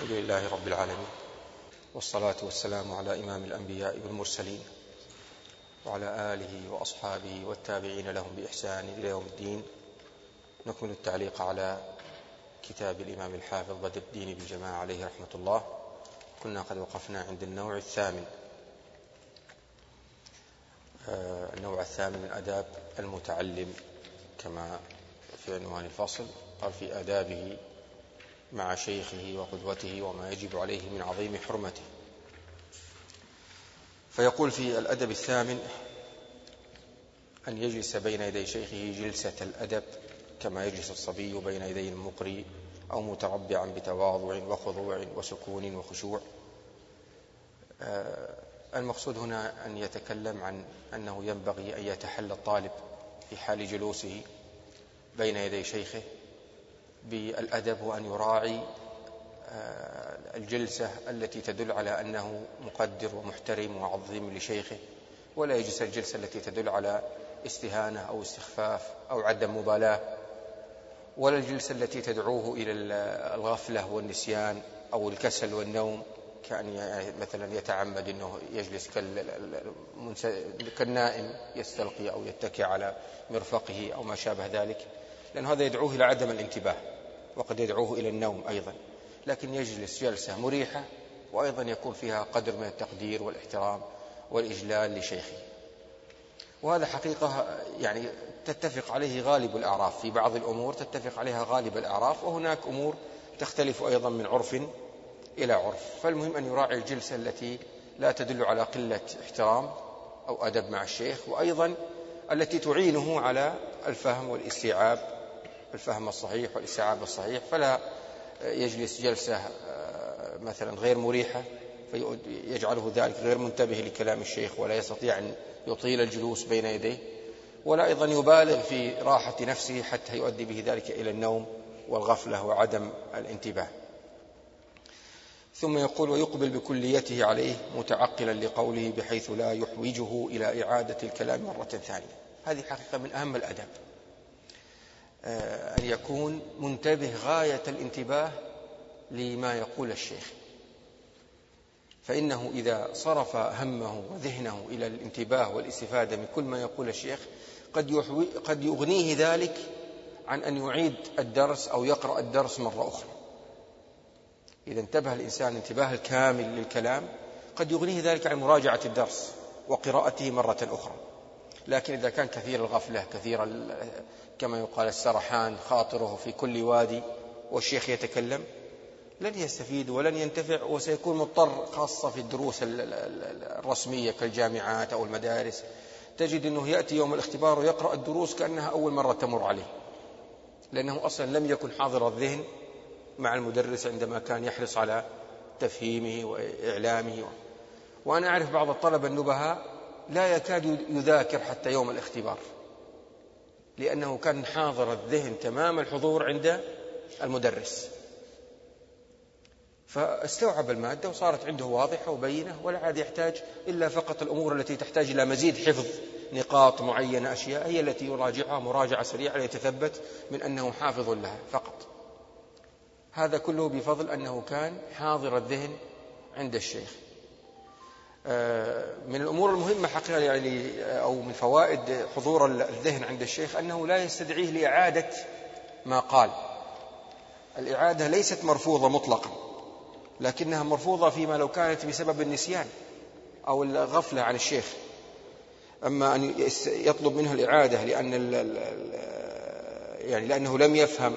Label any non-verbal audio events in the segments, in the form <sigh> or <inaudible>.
الحمد لله رب العالمين والصلاة والسلام على إمام الأنبياء والمرسلين وعلى آله وأصحابه والتابعين لهم بإحسان إلى يوم الدين. نكمل التعليق على كتاب الإمام الحافظ بدر الدين بالجماعة عليه رحمة الله. كنا قد وقفنا عند النوع الثامن. آه، النوع الثامن من أداب المتعلم كما في عنوان الفصل قال في آدابه مع شيخه وقدوته وما يجب عليه من عظيم حرمته. فيقول في الأدب الثامن أن يجلس بين يدي شيخه جلسة الأدب كما يجلس الصبي بين يدي المقري أو متربعا بتواضع وخضوع وسكون وخشوع. آه، المقصود هنا أن يتكلم عن أنه ينبغي أن يتحلى الطالب في حال جلوسه بين يدي شيخه بالأدب وأن يراعي آه، الجلسة التي تدل على أنه مقدر ومحترم وعظيم لشيخه ولا يجلس الجلسة التي تدل على استهانة أو استخفاف أو عدم مبالاة ولا الجلسة التي تدعوه إلى الغفلة والنسيان أو الكسل والنوم كأن مثلا يتعمد أنه يجلس كالنائم يستلقي أو يتكي على مرفقه أو ما شابه ذلك. لأن هذا يدعوه إلى عدم الانتباه وقد يدعوه إلى النوم أيضا. لكن يجلس جلسة مريحة وأيضا يكون فيها قدر من التقدير والاحترام والإجلال لشيخه. وهذا حقيقة يعني تتفق عليه غالب الأعراف. في بعض الأمور تتفق عليها غالب الأعراف وهناك أمور تختلف أيضا من عرف إلى عرف. فالمهم أن يراعي الجلسة التي لا تدل على قلة احترام أو أدب مع الشيخ وأيضا التي تعينه على الفهم والاستيعاب الفهم الصحيح والاستيعاب الصحيح فلا يجلس جلسة آه، مثلا غير مريحة فيجعله ذلك غير منتبه لكلام الشيخ ولا يستطيع أن يطيل الجلوس بين يديه ولا أيضا يبالغ في راحة نفسه حتى يؤدي به ذلك إلى النوم والغفلة وعدم الانتباه. ثم يقول ويقبل بكليته عليه متعقلا لقوله بحيث لا يحوجه إلى إعادة الكلام مرة ثانية. هذه حقيقة من أهم الأدب. أن يكون منتبه غاية الانتباه لما يقول الشيخ. فإنه إذا صرف همه وذهنه إلى الانتباه والاستفادة من كل ما يقول الشيخ قد, قد يغنيه ذلك عن أن يعيد الدرس أو يقرأ الدرس مرة أخرى. إذا انتبه الإنسان انتباه الكامل للكلام قد يغنيه ذلك عن مراجعة الدرس وقراءته مرة أخرى. لكن إذا كان كثير الغفلة كثير كما يقال السرحان خاطره في كل وادي والشيخ يتكلم لن يستفيد ولن ينتفع وسيكون مضطر خاصة في الدروس الرسمية كالجامعات أو المدارس. تجد أنه يأتي يوم الاختبار ويقرأ الدروس كأنها أول مرة تمر عليه لأنه أصلا لم يكن حاضر الذهن مع المدرس عندما كان يحرص على تفهيمه وإعلامه. وأنا أعرف بعض الطلبة النبهاء لا يكاد يذاكر حتى يوم الاختبار. لأنه كان حاضر الذهن تمام الحضور عند المدرس. فاستوعب المادة وصارت عنده واضحة وبينة ولا عاد يحتاج إلا فقط الأمور التي تحتاج إلى مزيد حفظ نقاط معينة أشياء هي التي يراجعها مراجعة سريعة ليتثبت من أنه حافظ لها فقط. هذا كله بفضل أنه كان حاضر الذهن عند الشيخ. من الأمور المهمة حقيقة يعني أو من فوائد حضور الذهن عند الشيخ أنه لا يستدعيه لإعادة ما قال. الإعادة ليست مرفوضة مطلقا لكنها مرفوضة فيما لو كانت بسبب النسيان أو الغفلة عن الشيخ. أما أن يطلب منه الإعادة لأن يعني لأنه لم يفهم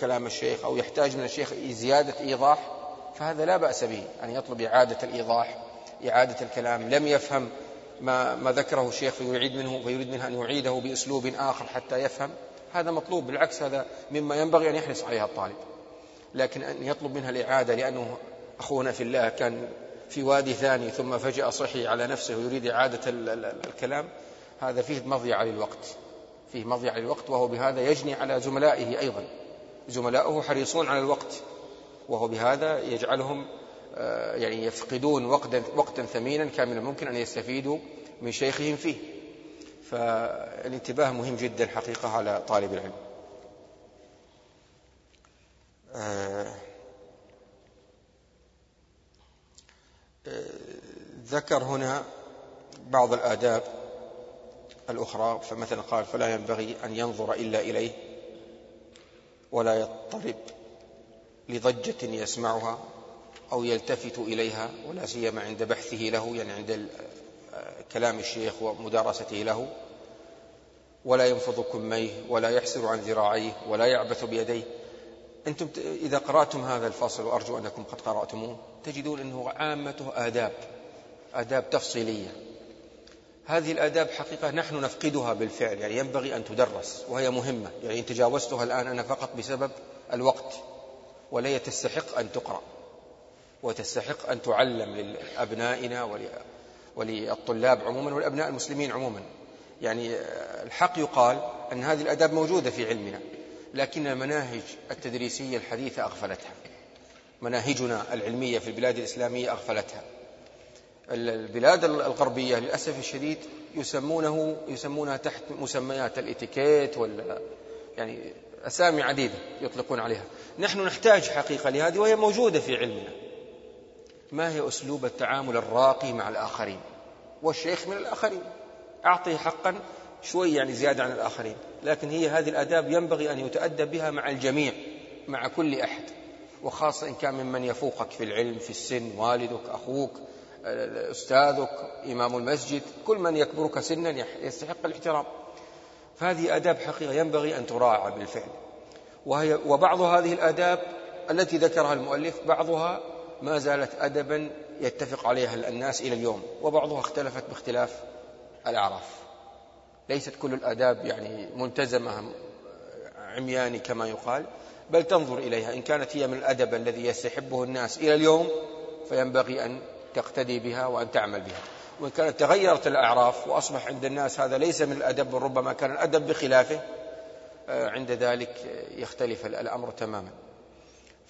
كلام الشيخ أو يحتاج من الشيخ زيادة إيضاح فهذا لا بأس به أن يطلب إعادة الإيضاح. إعادة الكلام لم يفهم ما, ما ذكره الشيخ فيريد منه فيريد منه أن يعيده بأسلوب آخر حتى يفهم. هذا مطلوب بالعكس هذا مما ينبغي أن يحرص عليها الطالب. لكن أن يطلب منها الإعادة لأنه أخونا في الله كان في وادي ثاني ثم فجأة صحي على نفسه ويريد إعادة الكلام. هذا فيه مضيعة للوقت فيه مضيعة للوقت وهو بهذا يجني على زملائه أيضا. زملاؤه حريصون على الوقت وهو بهذا يجعلهم يعني يفقدون وقتا, وقتا ثمينا كان من الممكن أن يستفيدوا من شيخهم فيه. فالانتباه مهم جدا حقيقة على طالب العلم. آه، ذكر هنا بعض الآداب الأخرى. فمثلا قال فلا ينبغي أن ينظر إلا إليه ولا يضطرب لضجة يسمعها أو يلتفت إليها ولا سيما عند بحثه له يعني عند كلام الشيخ ومدارسته له. ولا ينفض كميه ولا يحسر عن ذراعيه ولا يعبث بيديه. أنتم إذا قرأتم هذا الفصل وأرجو أنكم قد قرأتموه تجدون أنه عامته آداب آداب تفصيلية. هذه الآداب حقيقة نحن نفقدها بالفعل يعني ينبغي أن تدرس وهي مهمة. يعني تجاوزتها الآن أنا فقط بسبب الوقت ولا تستحق أن تقرأ. وتستحق أن تعلم لأبنائنا وللطلاب عموما والأبناء المسلمين عموما. يعني الحق يقال أن هذه الأداب موجودة في علمنا لكن المناهج التدريسية الحديثة أغفلتها. مناهجنا العلمية في البلاد الإسلامية أغفلتها. البلاد الغربية للأسف الشديد يسمونه يسمونها تحت مسميات الإتيكيت ولا يعني أسامي عديدة يطلقون عليها. نحن نحتاج حقيقة لهذه وهي موجودة في علمنا. ما هي أسلوب التعامل الراقي مع الآخرين؟ والشيخ من الآخرين. أعطيه حقا شوي يعني زيادة عن الآخرين. لكن هي هذه الآداب ينبغي أن يتأدب بها مع الجميع مع كل أحد. وخاصة إن كان ممن يفوقك في العلم في السن والدك أخوك أستاذك إمام المسجد كل من يكبرك سنا يستحق الاحترام. فهذه آداب حقيقة ينبغي أن تراعى بالفعل. وهي وبعض هذه الآداب التي ذكرها المؤلف بعضها ما زالت أدبا يتفق عليها الناس إلى اليوم وبعضها اختلفت باختلاف الأعراف. ليست كل الآداب يعني ملتزمة عمياني كما يقال بل تنظر إليها. إن كانت هي من الأدب الذي يستحبه الناس إلى اليوم فينبغي أن تقتدي بها وأن تعمل بها. وإن كانت تغيرت الأعراف وأصبح عند الناس هذا ليس من الأدب ربما كان الأدب بخلافه آه، عند ذلك يختلف الأمر تماما.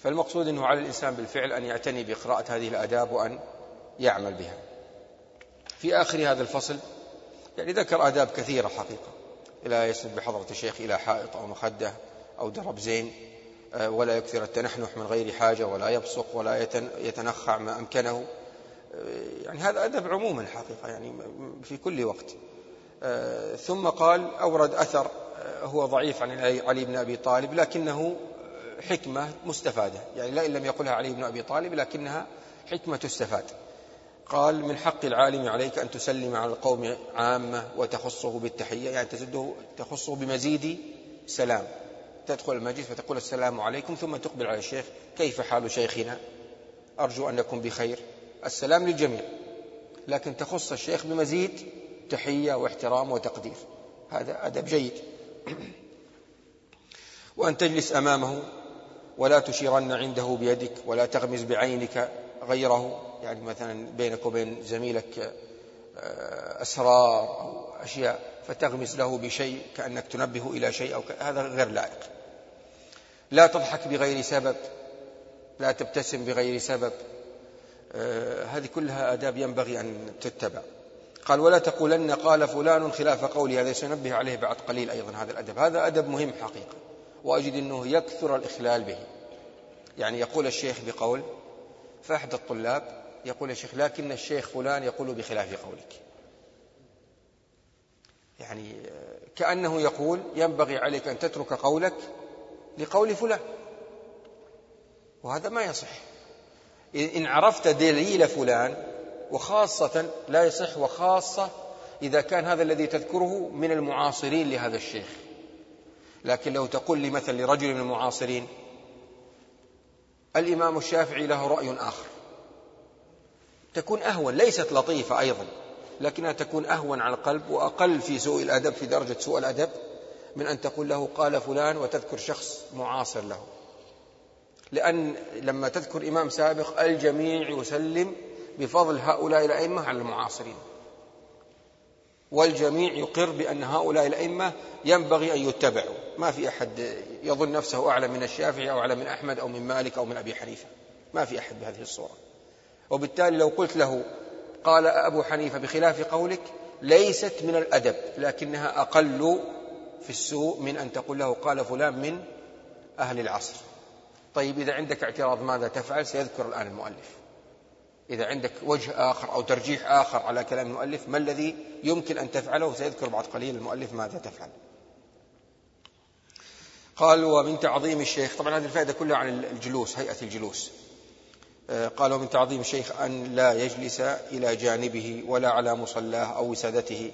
فالمقصود أنه على الإنسان بالفعل أن يعتني بقراءة هذه الآداب وأن يعمل بها. في آخر هذا الفصل يعني ذكر آداب كثيرة حقيقة. لا يسند بحضرة الشيخ إلى حائط أو مخدة أو درب زين آه، ولا يكثر التنحنح من غير حاجة ولا يبصق ولا يتنخع ما أمكنه. آه، يعني هذا أدب عموما حقيقة يعني في كل وقت. آه، ثم قال أورد أثر هو ضعيف عن علي بن أبي طالب لكنه حكمة مستفادة. يعني لا إن لم يقلها علي بن أبي طالب لكنها حكمة تستفاد. قال من حق العالم عليك أن تسلم على القوم عامة وتخصه بالتحية يعني تزده تخصه بمزيد سلام. تدخل المجلس فتقول السلام عليكم ثم تقبل على الشيخ كيف حال شيخنا؟ أرجو أنكم بخير. السلام للجميع لكن تخص الشيخ بمزيد تحية واحترام وتقدير. هذا أدب جيد. <clears throat> وأن تجلس أمامه ولا تشيرن عنده بيدك ولا تغمز بعينك غيره يعني مثلا بينك وبين زميلك آه، أسرار أو أشياء فتغمز له بشيء كأنك تنبه إلى شيء أو هذا غير لائق. لا تضحك بغير سبب لا تبتسم بغير سبب آه، هذه كلها آداب ينبغي أن تتبع. قال ولا تقولن قال فلان خلاف قولي. هذا سنبه عليه بعد قليل أيضا هذا الأدب. هذا أدب مهم حقيقة. وأجد أنه يكثر الإخلال به. يعني يقول الشيخ بقول فأحد الطلاب يقول يا شيخ لكن الشيخ فلان يقول بخلاف قولك. يعني كأنه يقول ينبغي عليك أن تترك قولك لقول فلان. وهذا ما يصح. إن عرفت دليل فلان وخاصة لا يصح وخاصة إذا كان هذا الذي تذكره من المعاصرين لهذا الشيخ. لكن لو تقول لي مثلا لرجل من المعاصرين الإمام الشافعي له رأي آخر. تكون أهون ليست لطيفة أيضا لكنها تكون أهون على القلب وأقل في سوء الأدب في درجة سوء الأدب من أن تقول له قال فلان وتذكر شخص معاصر له. لأن لما تذكر إمام سابق الجميع يسلم بفضل هؤلاء الأئمة على المعاصرين. والجميع يقر بأن هؤلاء الأئمة ينبغي أن يتبعوا. ما في أحد يظن نفسه أعلى من الشافعي أو أعلى من أحمد أو من مالك أو من أبي حنيفة. ما في أحد بهذه الصورة. وبالتالي لو قلت له قال أبو حنيفة بخلاف قولك ليست من الأدب لكنها أقل في السوء من أن تقول له قال فلان من أهل العصر. طيب إذا عندك اعتراض ماذا تفعل؟ سيذكر الآن المؤلف. إذا عندك وجه آخر أو ترجيح آخر على كلام المؤلف ما الذي يمكن أن تفعله؟ سيذكر بعد قليل المؤلف ماذا تفعل. قال ومن تعظيم الشيخ طبعا هذه الفائدة كلها عن الجلوس هيئة الجلوس. آه، قال ومن تعظيم الشيخ أن لا يجلس إلى جانبه ولا على مصلاه أو وسادته.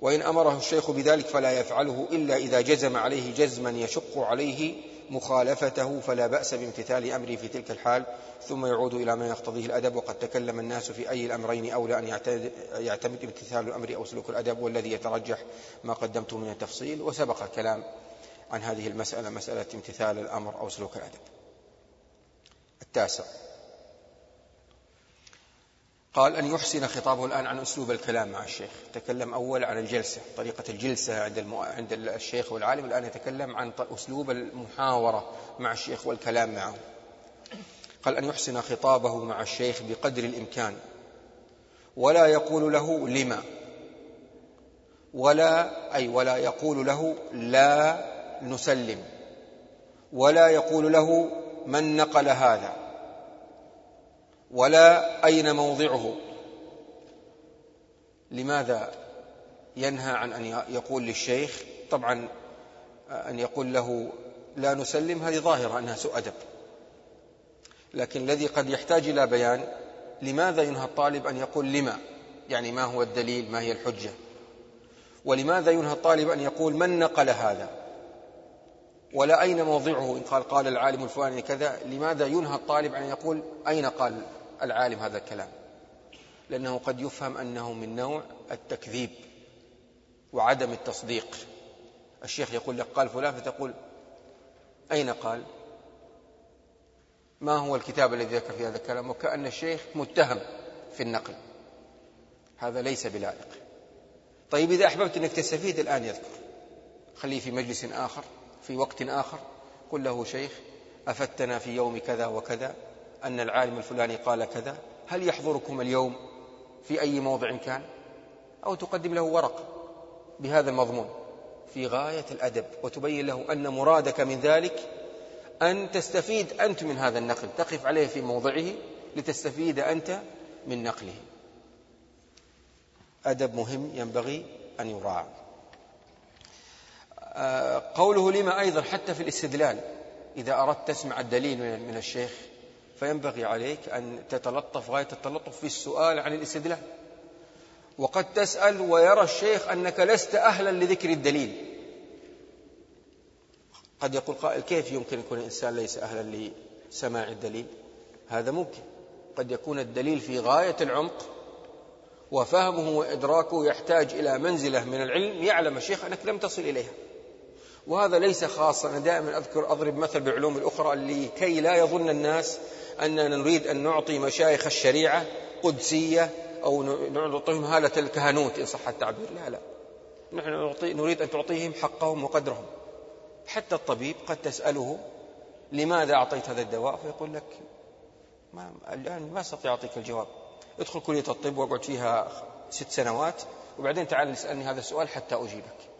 وإن أمره الشيخ بذلك فلا يفعله إلا إذا جزم عليه جزما يشق عليه مخالفته فلا بأس بامتثال أمره في تلك الحال. ثم يعود إلى ما يقتضيه الأدب وقد تكلم الناس في أي الأمرين أولى أن يعتمد امتثال الأمر أو سلوك الأدب والذي يترجح ما قدمته من التفصيل وسبق الكلام. عن هذه المسألة مسألة امتثال الأمر أو سلوك الأدب. التاسع. قال أن يحسن خطابه الآن عن أسلوب الكلام مع الشيخ. تكلم أول عن الجلسة طريقة الجلسة عند, المو... عند الشيخ والعالم. الآن يتكلم عن أسلوب المحاورة مع الشيخ والكلام معه. قال أن يحسن خطابه مع الشيخ بقدر الإمكان. ولا يقول له لما. ولا أي ولا يقول له لا نسلم. ولا يقول له من نقل هذا. ولا أين موضعه. لماذا ينهى عن أن يقول للشيخ؟ طبعا أن يقول له لا نسلم هذه ظاهرة أنها سوء أدب. لكن الذي قد يحتاج إلى بيان لماذا ينهى الطالب أن يقول لما؟ يعني ما هو الدليل؟ ما هي الحجة؟ ولماذا ينهى الطالب أن يقول من نقل هذا؟ ولا أين موضعه؟ إن قال قال العالم الفلاني كذا. لماذا ينهى الطالب أن يقول أين قال العالم هذا الكلام؟ لأنه قد يفهم أنه من نوع التكذيب وعدم التصديق. الشيخ يقول لك قال فلان فتقول أين قال؟ ما هو الكتاب الذي ذكر في هذا الكلام؟ وكأن الشيخ متهم في النقل. هذا ليس بلائق. طيب إذا أحببت أنك تستفيد الآن يذكر. خليه في مجلس آخر. في وقت آخر قل له شيخ أفتنا في يوم كذا وكذا أن العالم الفلاني قال كذا هل يحضركم اليوم؟ في أي موضع كان؟ أو تقدم له ورقة بهذا المضمون. في غاية الأدب وتبين له أن مرادك من ذلك أن تستفيد أنت من هذا النقل تقف عليه في موضعه لتستفيد أنت من نقله. أدب مهم ينبغي أن يراعى. قوله لما أيضا حتى في الاستدلال إذا أردت تسمع الدليل من الشيخ فينبغي عليك أن تتلطف غاية التلطف في السؤال عن الاستدلال. وقد تسأل ويرى الشيخ أنك لست أهلا لذكر الدليل. قد يقول قائل كيف يمكن يكون الإنسان ليس أهلا لسماع الدليل؟ هذا ممكن. قد يكون الدليل في غاية العمق وفهمه وإدراكه يحتاج إلى منزلة من العلم يعلم الشيخ أنك لم تصل إليها. وهذا ليس خاصا. أنا دائما أذكر أضرب مثل بالعلوم الأخرى لكي لا يظن الناس أننا نريد أن نعطي مشايخ الشريعة قدسية أو نعطيهم هالة الكهنوت إن صح التعبير. لا لا. نحن نريد أن تعطيهم حقهم وقدرهم. حتى الطبيب قد تسأله لماذا أعطيت هذا الدواء؟ فيقول لك ما الآن ما أستطيع أعطيك الجواب. ادخل كلية الطب وأقعد فيها ست سنوات وبعدين تعال اسألني هذا السؤال حتى أجيبك.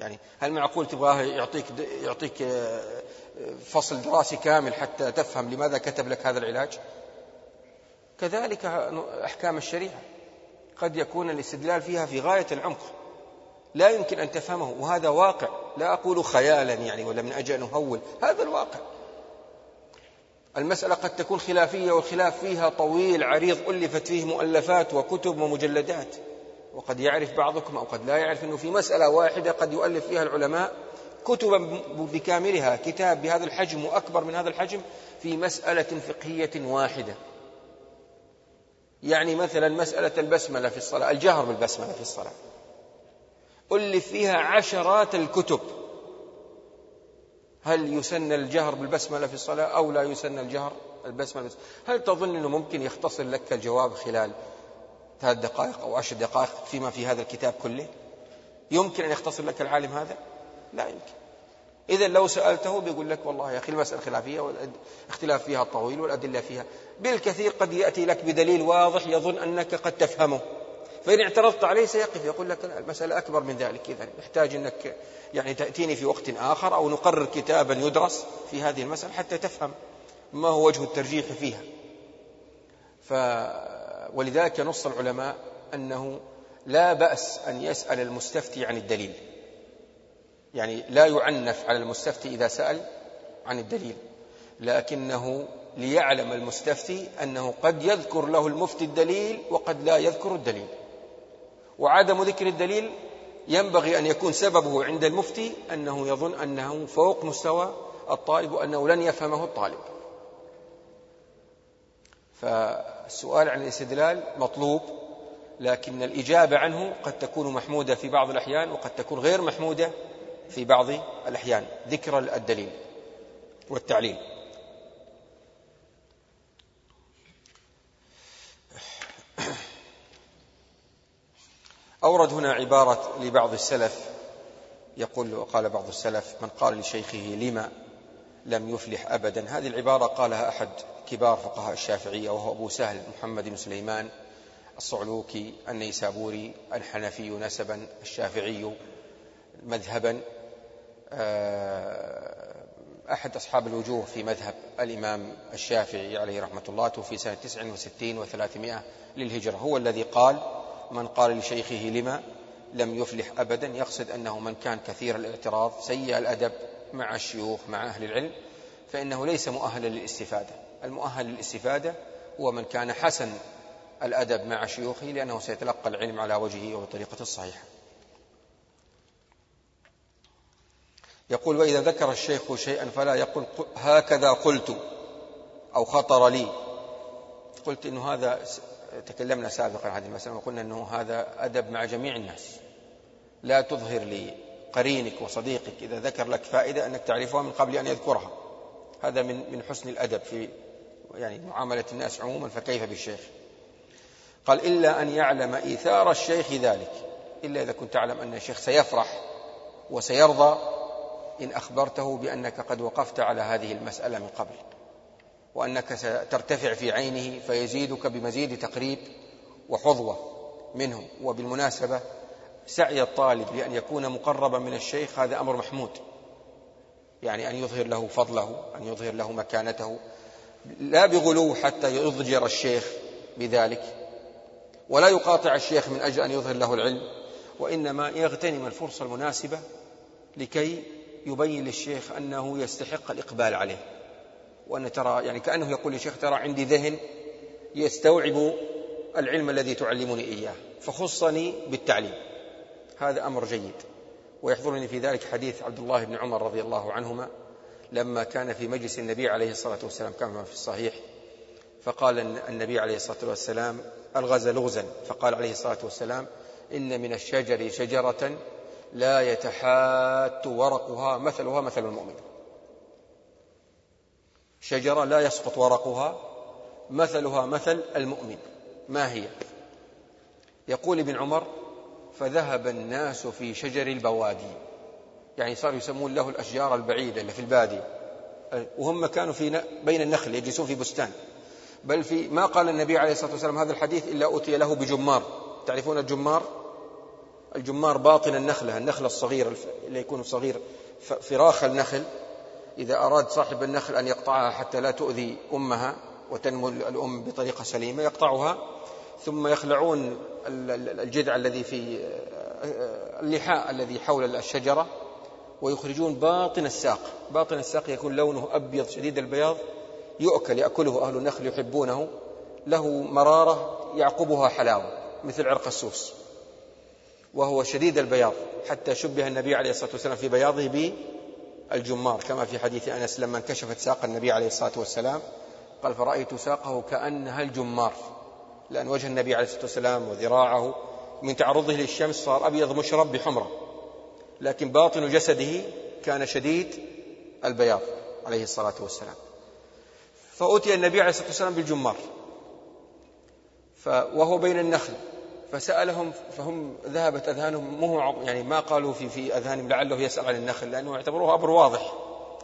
يعني هل معقول تبغاه يعطيك يعطيك آه، فصل دراسي كامل حتى تفهم لماذا كتب لك هذا العلاج؟ كذلك أحكام الشريعة قد يكون الاستدلال فيها في غاية العمق. لا يمكن أن تفهمه وهذا واقع. لا أقول خيالا يعني ولا من أجل أن أهول هذا الواقع. المسألة قد تكون خلافية والخلاف فيها طويل عريض ألفت فيه مؤلفات وكتب ومجلدات. وقد يعرف بعضكم أو قد لا يعرف أنه في مسألة واحدة قد يؤلف فيها العلماء كتبا بكاملها كتاب بهذا الحجم وأكبر من هذا الحجم في مسألة فقهية واحدة. يعني مثلا مسألة البسملة في الصلاة الجهر بالبسملة في الصلاة. ألف فيها عشرات الكتب. هل يسن الجهر بالبسملة في الصلاة أو لا يسن الجهر البسملة؟ هل تظن أنه ممكن يختصر لك الجواب خلال ثلاث دقائق أو عشر دقائق فيما في هذا الكتاب كله؟ يمكن أن يختصر لك العالم هذا؟ لا يمكن. إذا لو سألته بيقول لك والله يا أخي المسألة خلافية والاختلاف فيها طويل والأدلة فيها. بالكثير قد يأتي لك بدليل واضح يظن أنك قد تفهمه. فإن اعترضت عليه سيقف. يقول لك المسألة أكبر من ذلك. إذا يحتاج أنك يعني تأتيني في وقت آخر أو نقرر كتابا يدرس في هذه المسألة حتى تفهم ما هو وجه الترجيح فيها. ف ولذلك نص العلماء أنه لا بأس أن يسأل المستفتي عن الدليل. يعني لا يعنف على المستفتي إذا سأل عن الدليل. لكنه ليعلم المستفتي أنه قد يذكر له المفتي الدليل وقد لا يذكر الدليل. وعدم ذكر الدليل ينبغي أن يكون سببه عند المفتي أنه يظن أنه فوق مستوى الطالب وأنه لن يفهمه الطالب. فالسؤال عن الاستدلال مطلوب لكن الإجابة عنه قد تكون محمودة في بعض الأحيان وقد تكون غير محمودة في بعض الأحيان. ذكر الدليل والتعليل. أورد هنا عبارة لبعض السلف يقول وقال بعض السلف من قال لشيخه لما لم يفلح أبدا؟ هذه العبارة قالها أحد كبار فقهاء الشافعية وهو أبو سهل محمد بن سليمان الصعلوكي النيسابوري الحنفي نسبا الشافعي مذهبا آه، أحد أصحاب الوجوه في مذهب الإمام الشافعي عليه رحمة الله توفي سنة 69 و300 للهجرة. هو الذي قال من قال لشيخه لما لم يفلح أبدا يقصد أنه من كان كثير الاعتراض سيء الأدب مع الشيوخ مع أهل العلم فإنه ليس مؤهلا للاستفادة. المؤهل للاستفادة هو من كان حسن الأدب مع شيوخه لأنه سيتلقى العلم على وجهه وبطريقة الصحيحة. يقول وإذا ذكر الشيخ شيئا فلا يقول هكذا قلت أو خطر لي. قلت إنه هذا تكلمنا سابقا عن هذه المسألة وقلنا أنه هذا أدب مع جميع الناس. لا تظهر لقرينك وصديقك إذا ذكر لك فائدة أنك تعرفها من قبل أن يذكرها. هذا من من حسن الأدب في يعني معاملة الناس عموما فكيف بالشيخ؟ قال إلا أن يعلم إيثار الشيخ ذلك. إلا إذا كنت تعلم أن الشيخ سيفرح وسيرضى إن أخبرته بأنك قد وقفت على هذه المسألة من قبل وأنك سترتفع في عينه فيزيدك بمزيد تقريب وحظوة منه وبالمناسبة سعي الطالب لأن يكون مقربا من الشيخ هذا أمر محمود. يعني أن يظهر له فضله أن يظهر له مكانته لا بغلو حتى يضجر الشيخ بذلك ولا يقاطع الشيخ من أجل أن يظهر له العلم وإنما يغتنم الفرصة المناسبة لكي يبين للشيخ أنه يستحق الإقبال عليه. وأن ترى يعني كأنه يقول للشيخ ترى عندي ذهن يستوعب العلم الذي تعلمني إياه فخصني بالتعليم. هذا أمر جيد. ويحضرني في ذلك حديث عبد الله بن عمر رضي الله عنهما لما كان في مجلس النبي عليه الصلاة والسلام كما في الصحيح فقال النبي عليه الصلاة والسلام الغز لغزا فقال عليه الصلاة والسلام إن من الشجر شجرة لا يتحات ورقها مثلها مثل المؤمن. شجرة لا يسقط ورقها مثلها مثل المؤمن. ما هي؟ يقول ابن عمر فذهب الناس في شجر البوادي. يعني صاروا يسمون له الأشجار البعيدة اللي في البادية. وهم كانوا في بين النخل يجلسون في بستان. بل في ما قال النبي عليه الصلاة والسلام هذا الحديث إلا أتي له بجمار. تعرفون الجمار؟ الجمار باطن النخلة النخلة الصغير اللي يكون صغير فراخ النخل. إذا أراد صاحب النخل أن يقطعها حتى لا تؤذي أمها وتنمو الأم بطريقة سليمة يقطعها. ثم يخلعون الجذع الذي في اللحاء الذي حول الشجرة. ويخرجون باطن الساق. باطن الساق يكون لونه أبيض شديد البياض يؤكل يأكله أهل النخل يحبونه. له مرارة يعقبها حلاوة مثل عرق السوس. وهو شديد البياض حتى شبه النبي عليه الصلاة والسلام في بياضه بالجمار كما في حديث أنس لما انكشفت ساق النبي عليه الصلاة والسلام. قال فرأيت ساقه كأنها الجمار. لأن وجه النبي عليه الصلاة والسلام وذراعه من تعرضه للشمس صار أبيض مشرب بحمرة. لكن باطن جسده كان شديد البياض عليه الصلاة والسلام. فأتي النبي عليه الصلاة والسلام بالجمار. وهو بين النخل. فسألهم فهم ذهبت أذهانهم مو يعني ما قالوا في في أذهانهم لعله يسأل عن النخل لأنه اعتبروه أمر واضح.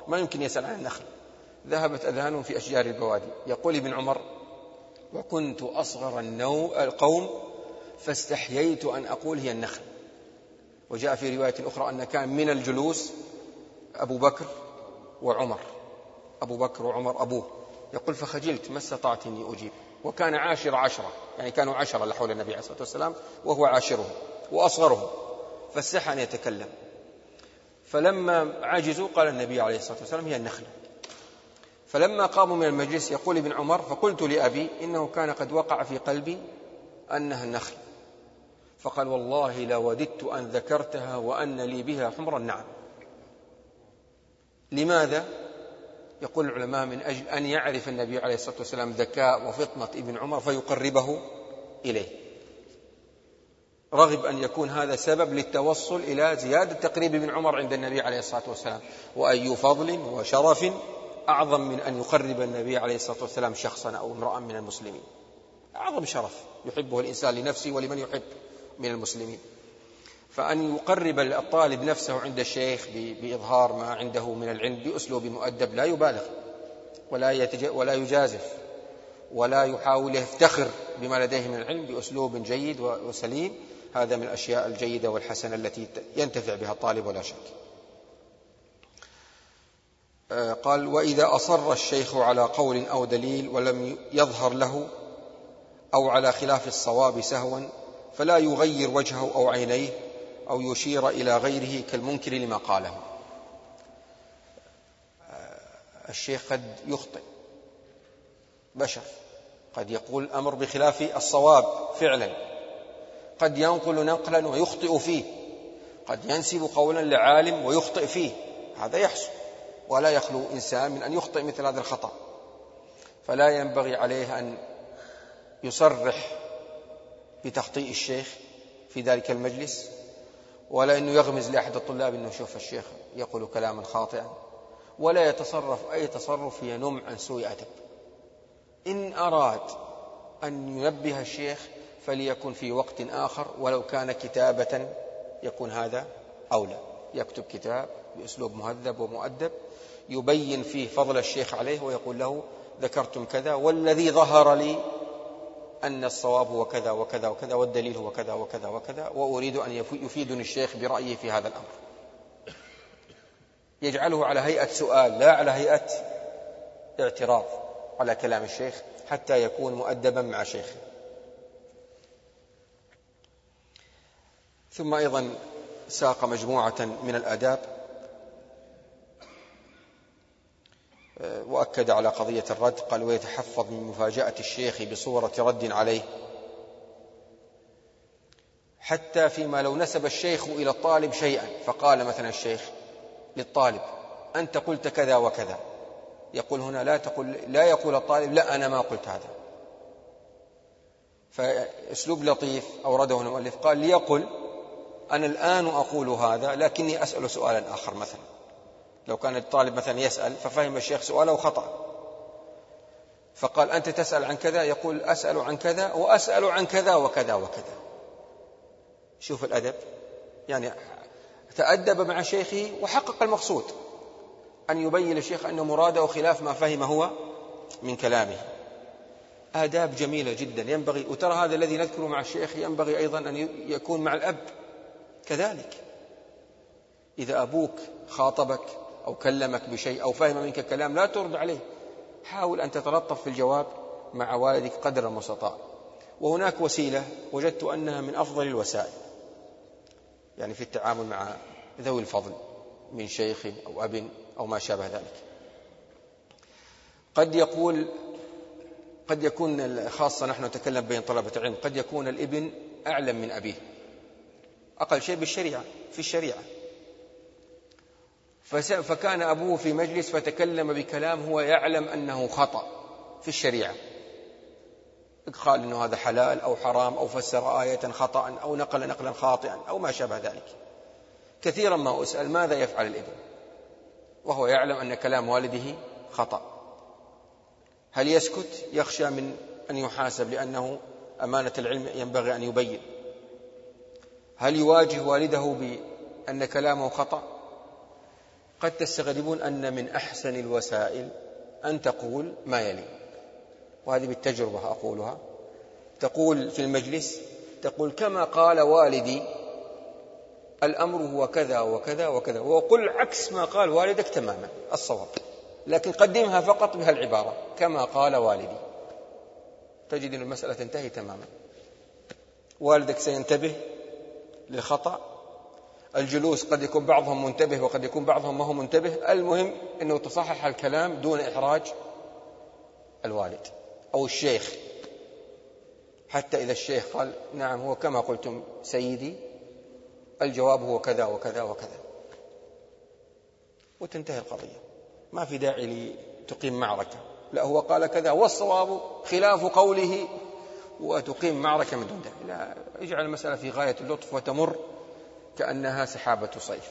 ما يمكن يسأل عن النخل. ذهبت أذهانهم في أشجار البوادي. يقول ابن عمر وكنت أصغر النو القوم فاستحييت أن أقول هي النخل. وجاء في رواية أخرى أن كان من الجلوس أبو بكر وعمر. أبو بكر وعمر أبوه. يقول فخجلت ما استطعت أني أجيب. وكان عاشر عشرة. يعني كانوا عشرة لحول النبي عليه الصلاة والسلام وهو عاشرهم وأصغرهم. فاستحى أن يتكلم. فلما عجزوا قال النبي عليه الصلاة والسلام هي النخلة. فلما قاموا من المجلس يقول ابن عمر فقلت لأبي إنه كان قد وقع في قلبي أنها النخل. فقال والله لوددت أن ذكرتها وأن لي بها حمر النعم لماذا؟ يقول العلماء من أجل أن يعرف النبي عليه الصلاة والسلام ذكاء وفطنة ابن عمر فيقربه إليه. رغب أن يكون هذا سبب للتوصل إلى زيادة تقريب ابن عمر عند النبي عليه الصلاة والسلام وأي فضل وشرف أعظم من أن يقرب النبي عليه الصلاة والسلام شخصا أو امرأ من المسلمين. أعظم شرف يحبه الإنسان لنفسه ولمن يحب من المسلمين. فأن يقرب الطالب نفسه عند الشيخ بإظهار ما عنده من العلم بأسلوب مؤدب لا يبالغ ولا, ولا يجازف ولا يحاول يفتخر بما لديه من العلم بأسلوب جيد وسليم. هذا من الأشياء الجيدة والحسنة التي ينتفع بها الطالب ولا شك. آه، قال وإذا أصر الشيخ على قول أو دليل ولم يظهر له أو على خلاف الصواب سهوا فلا يغير وجهه أو عينيه أو يشير إلى غيره كالمنكر لما قاله. آه، الشيخ قد يخطئ. بشر قد يقول أمر بخلاف الصواب فعلا. قد ينقل نقلا ويخطئ فيه. قد ينسب قولا لعالم ويخطئ فيه. هذا يحصل. ولا يخلو إنسان من أن يخطئ مثل هذا الخطأ. فلا ينبغي عليه أن يصرح بتخطيء الشيخ في ذلك المجلس ولا أنه يغمز لأحد الطلاب أنه شوف الشيخ يقول كلاما خاطئا ولا يتصرف أي تصرف ينم عن سوء أدب. إن أراد أن ينبه الشيخ فليكن في وقت آخر ولو كان كتابة يكون هذا أولى. يكتب كتاب بأسلوب مهذب ومؤدب يبين فيه فضل الشيخ عليه ويقول له ذكرتم كذا والذي ظهر لي أن الصواب هو كذا وكذا وكذا والدليل هو كذا وكذا وكذا وأريد أن يفيدني الشيخ برأيه في هذا الأمر. يجعله على هيئة سؤال لا على هيئة اعتراض على كلام الشيخ حتى يكون مؤدبا مع شيخه. ثم أيضا ساق مجموعة من الآداب وأكد على قضية الرد قال ويتحفظ من مفاجأة الشيخ بصورة رد عليه. حتى فيما لو نسب الشيخ إلى الطالب شيئا فقال مثلا الشيخ للطالب أنت قلت كذا وكذا. يقول هنا لا تقول لا يقول الطالب لا أنا ما قلت هذا. فأسلوب لطيف أورده المؤلف قال ليقل أنا الآن أقول هذا لكني أسأل سؤالا آخر مثلا. لو كان الطالب مثلا يسأل ففهم الشيخ سؤاله خطأ فقال أنت تسأل عن كذا؟ يقول أسأل عن كذا وأسأل عن كذا وكذا وكذا. شوف الأدب. يعني تأدب مع شيخه وحقق المقصود. أن يبين الشيخ أن مراده خلاف ما فهم هو من كلامه. آداب جميلة جدا. ينبغي وترى هذا الذي نذكره مع الشيخ ينبغي أيضا أن يكون مع الأب. كذلك. إذا أبوك خاطبك أو كلمك بشيء أو فهم منك كلام لا ترد عليه. حاول أن تتلطف في الجواب مع والدك قدر المستطاع. وهناك وسيلة وجدت أنها من أفضل الوسائل. يعني في التعامل مع ذوي الفضل من شيخ أو أب أو ما شابه ذلك. قد يقول قد يكون خاصة نحن نتكلم بين طلبة العلم قد يكون الابن أعلم من أبيه. أقل شيء بالشريعة في الشريعة. فكان أبوه في مجلس فتكلم بكلام هو يعلم أنه خطأ في الشريعة. قال أنه هذا حلال أو حرام أو فسر آية خطأ أو نقل نقلا خاطئا أو ما شابه ذلك. كثيرا ما أسأل ماذا يفعل الإبن؟ وهو يعلم أن كلام والده خطأ. هل يسكت؟ يخشى من أن يحاسب لأنه أمانة العلم ينبغي أن يبين. هل يواجه والده بأن كلامه خطأ؟ قد تستغربون أن من أحسن الوسائل أن تقول ما يلي. وهذه بالتجربة أقولها. تقول في المجلس تقول كما قال والدي الأمر هو كذا وكذا وكذا. وقل عكس ما قال والدك تماما الصواب. لكن قدمها فقط بها العبارة كما قال والدي. تجد أن المسألة تنتهي تماما. والدك سينتبه للخطأ الجلوس قد يكون بعضهم منتبه وقد يكون بعضهم ما هو منتبه. المهم أنه تصحح الكلام دون إحراج الوالد أو الشيخ. حتى إذا الشيخ قال نعم هو كما قلتم سيدي الجواب هو كذا وكذا وكذا. وتنتهي القضية. ما في داعي لتقيم معركة. لا هو قال كذا والصواب خلاف قوله وتقيم معركة من دون داعي. لا اجعل المسألة في غاية اللطف وتمر. كأنها سحابة صيف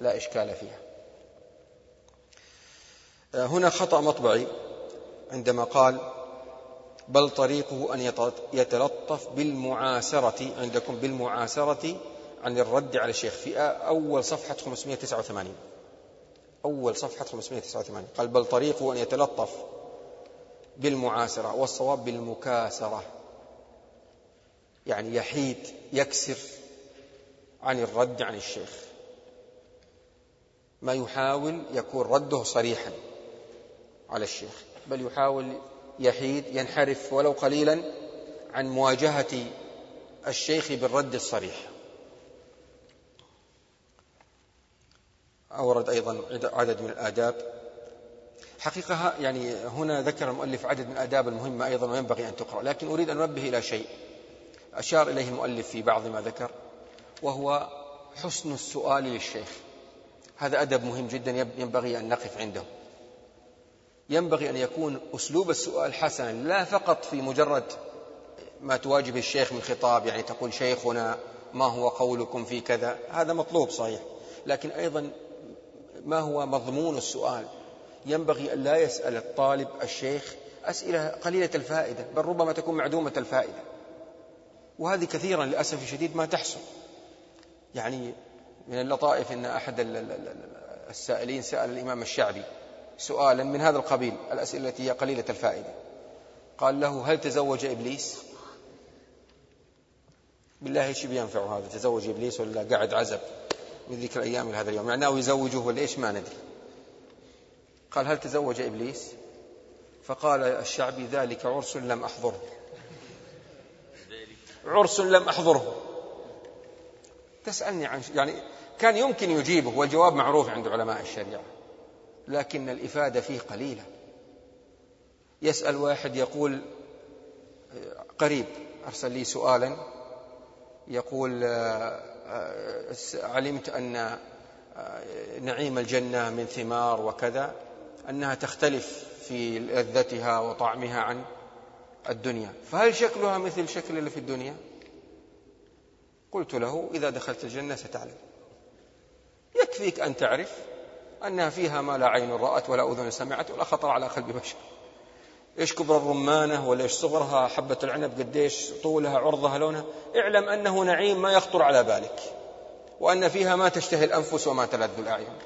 لا إشكال فيها. هنا خطأ مطبعي عندما قال بل طريقه أن يتلطف بالمعاسرة عندكم بالمعاسرة عن الرد على الشيخ في أول صفحة 589 أول صفحة 589 قال بل طريقه أن يتلطف بالمعاسرة والصواب بالمكاسرة. يعني يحيد يكسر عن الرد عن الشيخ. ما يحاول يكون رده صريحا على الشيخ بل يحاول يحيد ينحرف ولو قليلا عن مواجهة الشيخ بالرد الصريح. أورد أيضا عدد من الآداب. حقيقة يعني هنا ذكر المؤلف عدد من الآداب المهمة أيضا وينبغي أن تقرأ لكن أريد أن أنبه إلى شيء. أشار إليه المؤلف في بعض ما ذكر. وهو حسن السؤال للشيخ. هذا أدب مهم جدا ينبغي أن نقف عنده. ينبغي أن يكون أسلوب السؤال حسنا لا فقط في مجرد ما تواجه الشيخ من خطاب يعني تقول شيخنا ما هو قولكم في كذا هذا مطلوب صحيح. لكن أيضا ما هو مضمون السؤال؟ ينبغي أن لا يسأل الطالب الشيخ أسئلة قليلة الفائدة بل ربما تكون معدومة الفائدة. وهذه كثيرا للأسف الشديد ما تحصل. يعني من اللطائف أن أحد السائلين سأل الإمام الشعبي سؤالا من هذا القبيل الأسئلة التي هي قليلة الفائدة. قال له هل تزوج إبليس؟ بالله إيش بينفع هذا تزوج إبليس ولا قاعد عزب من ذيك الأيام لهذا اليوم؟ يعني ناوي يزوجه ولا إيش ما ندري. قال هل تزوج إبليس؟ فقال الشعبي ذلك عرس لم أحضره. عرس لم أحضره. تسألني عن يعني كان يمكن يجيبه والجواب معروف عند علماء الشريعة لكن الإفادة فيه قليلة. يسأل واحد يقول قريب أرسل لي سؤالا يقول علمت أن نعيم الجنة من ثمار وكذا أنها تختلف في لذتها وطعمها عن الدنيا. فهل شكلها مثل شكل اللي في الدنيا؟ قلت له إذا دخلت الجنة ستعلم. يكفيك أن تعرف أنها فيها ما لا عين رأت ولا أذن سمعت ولا خطر على قلب بشر. إيش كبر الرمانة ولا إيش صغرها حبة العنب قديش طولها عرضها لونها. اعلم أنه نعيم ما يخطر على بالك. وأن فيها ما تشتهي الأنفس وما تلذ الأعين.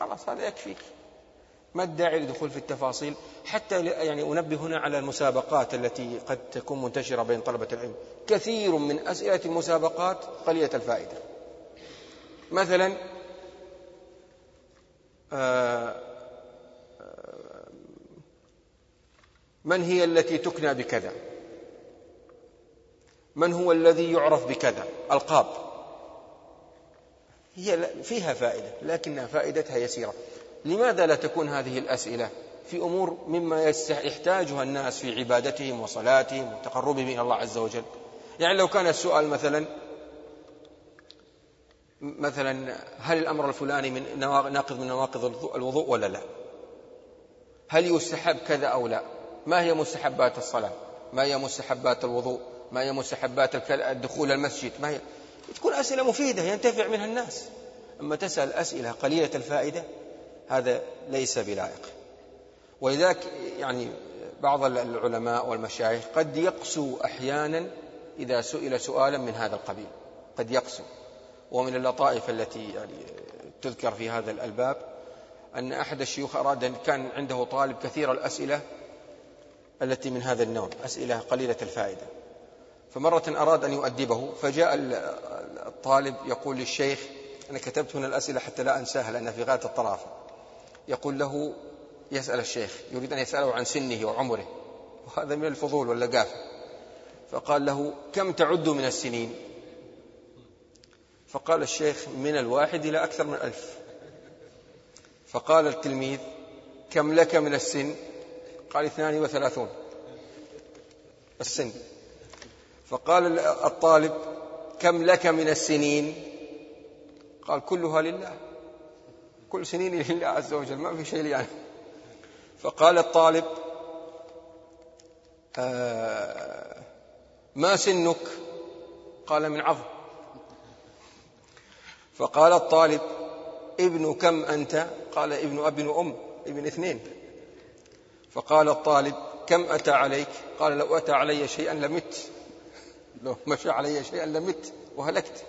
خلاص هذا يكفيك. ما الداعي للدخول في التفاصيل؟ حتى يعني أنبه هنا على المسابقات التي قد تكون منتشرة بين طلبة العلم. كثير من أسئلة المسابقات قليلة الفائدة. مثلا آه، من هي التي تكنى بكذا؟ من هو الذي يعرف بكذا؟ القاب. هي فيها فائدة لكنها فائدتها يسيرة. لماذا لا تكون هذه الأسئلة في أمور مما يحتاجها الناس في عبادتهم وصلاتهم وتقربهم إلى الله عز وجل؟ يعني لو كان السؤال مثلا مثلا هل الأمر الفلاني من ناقض من نواقض الوضوء ولا لا؟ هل يستحب كذا أو لا؟ ما هي مستحبات الصلاة؟ ما هي مستحبات الوضوء؟ ما هي مستحبات الدخول المسجد؟ ما هي؟ تكون أسئلة مفيدة ينتفع منها الناس. أما تسأل أسئلة قليلة الفائدة هذا ليس بلائق. ولذلك يعني بعض العلماء والمشايخ قد يقسو أحيانا إذا سئل سؤالا من هذا القبيل. قد يقسو. ومن اللطائف التي يعني تذكر في هذا الباب أن أحد الشيوخ أراد أن كان عنده طالب كثير الأسئلة التي من هذا النوع أسئلة قليلة الفائدة. فمرة أراد أن يؤدبه فجاء الطالب يقول للشيخ أنا كتبت هنا الأسئلة حتى لا أنساها لأنها في غاية الطرافة. يقول له يسأل الشيخ يريد أن يسأله عن سنه وعمره وهذا من الفضول واللقافة فقال له كم تعد من السنين؟ فقال الشيخ من الواحد إلى أكثر من ألف. فقال التلميذ كم لك من السن؟ قال اثنان وثلاثون. السن. فقال الطالب كم لك من السنين؟ قال كلها لله. كل سنين لله عز وجل ما في شيء يعني. فقال الطالب آه ما سنك؟ قال من عظم. فقال الطالب ابن كم أنت؟ قال ابن أب وأم ابن اثنين. فقال الطالب كم أتى عليك؟ قال لو أتى علي شيئا لمت. لو مشى علي شيئا لمت وهلكت.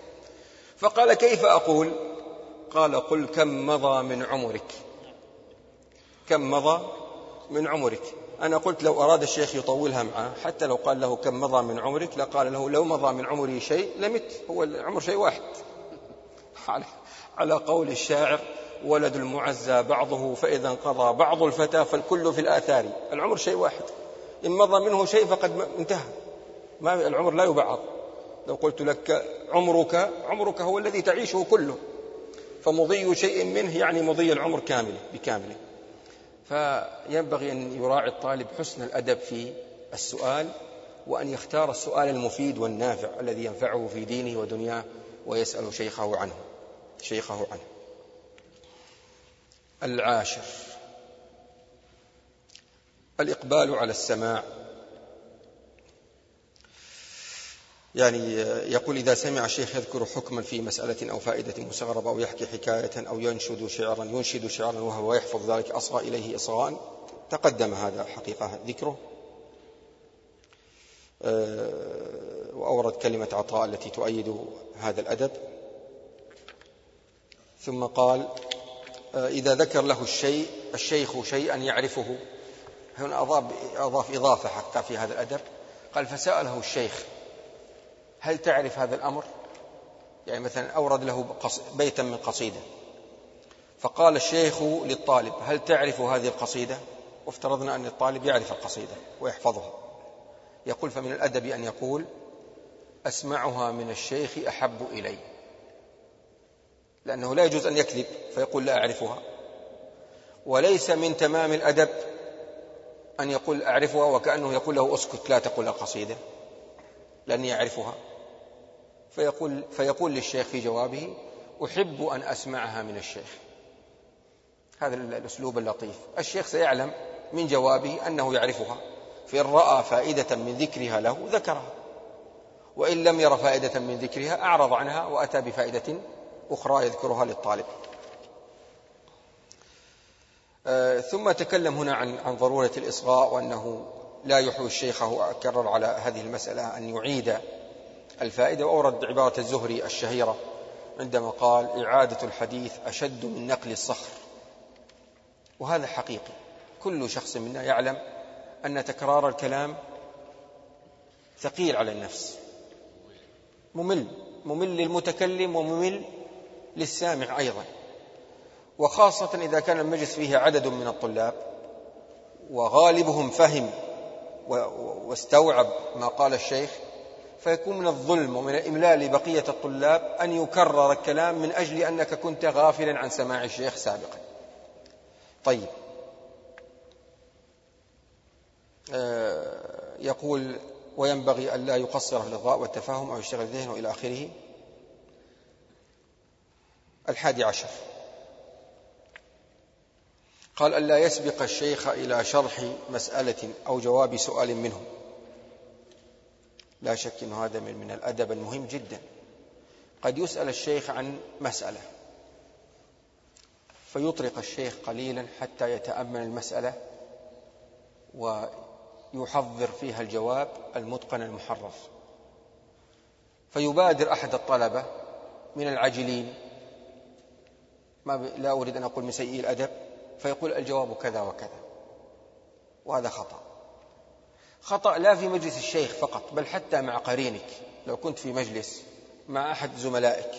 فقال كيف أقول؟ قال قل كم مضى من عمرك؟ كم مضى من عمرك؟ أنا قلت لو أراد الشيخ يطولها معه حتى لو قال له كم مضى من عمرك لقال له لو مضى من عمري شيء لمت هو العمر شيء واحد. على قول الشاعر ولد المعزى بعضه فإذا انقضى بعض الفتى فالكل في الآثار. العمر شيء واحد. إن مضى منه شيء فقد انتهى. ما العمر لا يبعض. لو قلت لك عمرك عمرك هو الذي تعيشه كله. فمضي شيء منه يعني مضي العمر كامله بكامله. فينبغي أن يراعي الطالب حسن الأدب في السؤال وأن يختار السؤال المفيد والنافع الذي ينفعه في دينه ودنياه ويسأل شيخه عنه شيخه عنه. العاشر. الإقبال على السماع. يعني يقول إذا سمع الشيخ يذكر حكما في مسألة أو فائدة مستغربة أو يحكي حكاية أو ينشد شعرا ينشد شعرا وهو يحفظ ذلك أصغى إليه إصغاء تقدم هذا حقيقة ذكره. آه، وأورد كلمة عطاء التي تؤيد هذا الأدب. ثم قال آه، إذا ذكر له الشيء الشيخ شيئا يعرفه. هنا أضاف, إضافة حتى في هذا الأدب. قال فسأله الشيخ هل تعرف هذا الأمر؟ يعني مثلا أورد له بيتا من قصيدة. فقال الشيخ للطالب هل تعرف هذه القصيدة؟ وافترضنا أن الطالب يعرف القصيدة ويحفظها. يقول فمن الأدب أن يقول أسمعها من الشيخ أحب إلي. لأنه لا يجوز أن يكذب فيقول لا أعرفها. وليس من تمام الأدب أن يقول أعرفها وكأنه يقول له أسكت لا تقول القصيدة. لأني أعرفها فيقول, فيقول للشيخ في جوابه أحب أن أسمعها من الشيخ. هذا الأسلوب اللطيف. الشيخ سيعلم من جوابه أنه يعرفها. فإن رأى فائدة من ذكرها له ذكرها. وإن لم ير فائدة من ذكرها أعرض عنها وأتى بفائدة أخرى يذكرها للطالب. آه، ثم تكلم هنا عن عن ضرورة الإصغاء وأنه لا يحوي الشيخ أكرر على هذه المسألة أن يعيد الفائدة وأورد عبارة الزهري الشهيرة عندما قال إعادة الحديث أشد من نقل الصخر. وهذا حقيقي. كل شخص منا يعلم أن تكرار الكلام ثقيل على النفس. ممل ممل للمتكلم وممل للسامع أيضا. وخاصة إذا كان المجلس فيه عدد من الطلاب وغالبهم فهم واستوعب ما قال الشيخ فيكون من الظلم ومن الإملاء لبقية الطلاب أن يكرر الكلام من أجل أنك كنت غافلا عن سماع الشيخ سابقا. طيب. آه، يقول وينبغي أن لا يقصر في الإضاء والتفاهم أو يشتغل ذهنه إلى آخره. الحادي عشر. قال ألا يسبق الشيخ إلى شرح مسألة أو جواب سؤال منه لا شك أن هذا من, من الأدب المهم جدا. قد يسأل الشيخ عن مسألة. فيطرق الشيخ قليلا حتى يتأمل المسألة ويحضر فيها الجواب المتقن المحرف. فيبادر أحد الطلبة من العاجلين. ما لا أريد أن أقول من سيء الأدب. فيقول الجواب كذا وكذا. وهذا خطأ. خطأ لا في مجلس الشيخ فقط بل حتى مع قرينك. لو كنت في مجلس مع أحد زملائك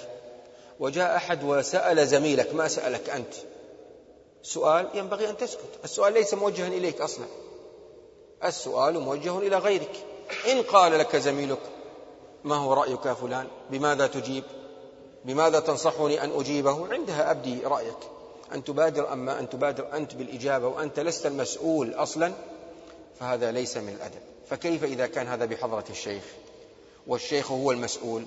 وجاء أحد وسأل زميلك ما سألك أنت؟ سؤال ينبغي أن تسكت. السؤال ليس موجها إليك أصلا. السؤال موجه إلى غيرك. إن قال لك زميلك ما هو رأيك يا فلان؟ بماذا تجيب؟ بماذا تنصحني أن أجيبه؟ عندها أبدي رأيك. أن تبادر أما أن تبادر أنت بالإجابة وأنت لست المسؤول أصلا فهذا ليس من الأدب. فكيف إذا كان هذا بحضرة الشيخ؟ والشيخ هو المسؤول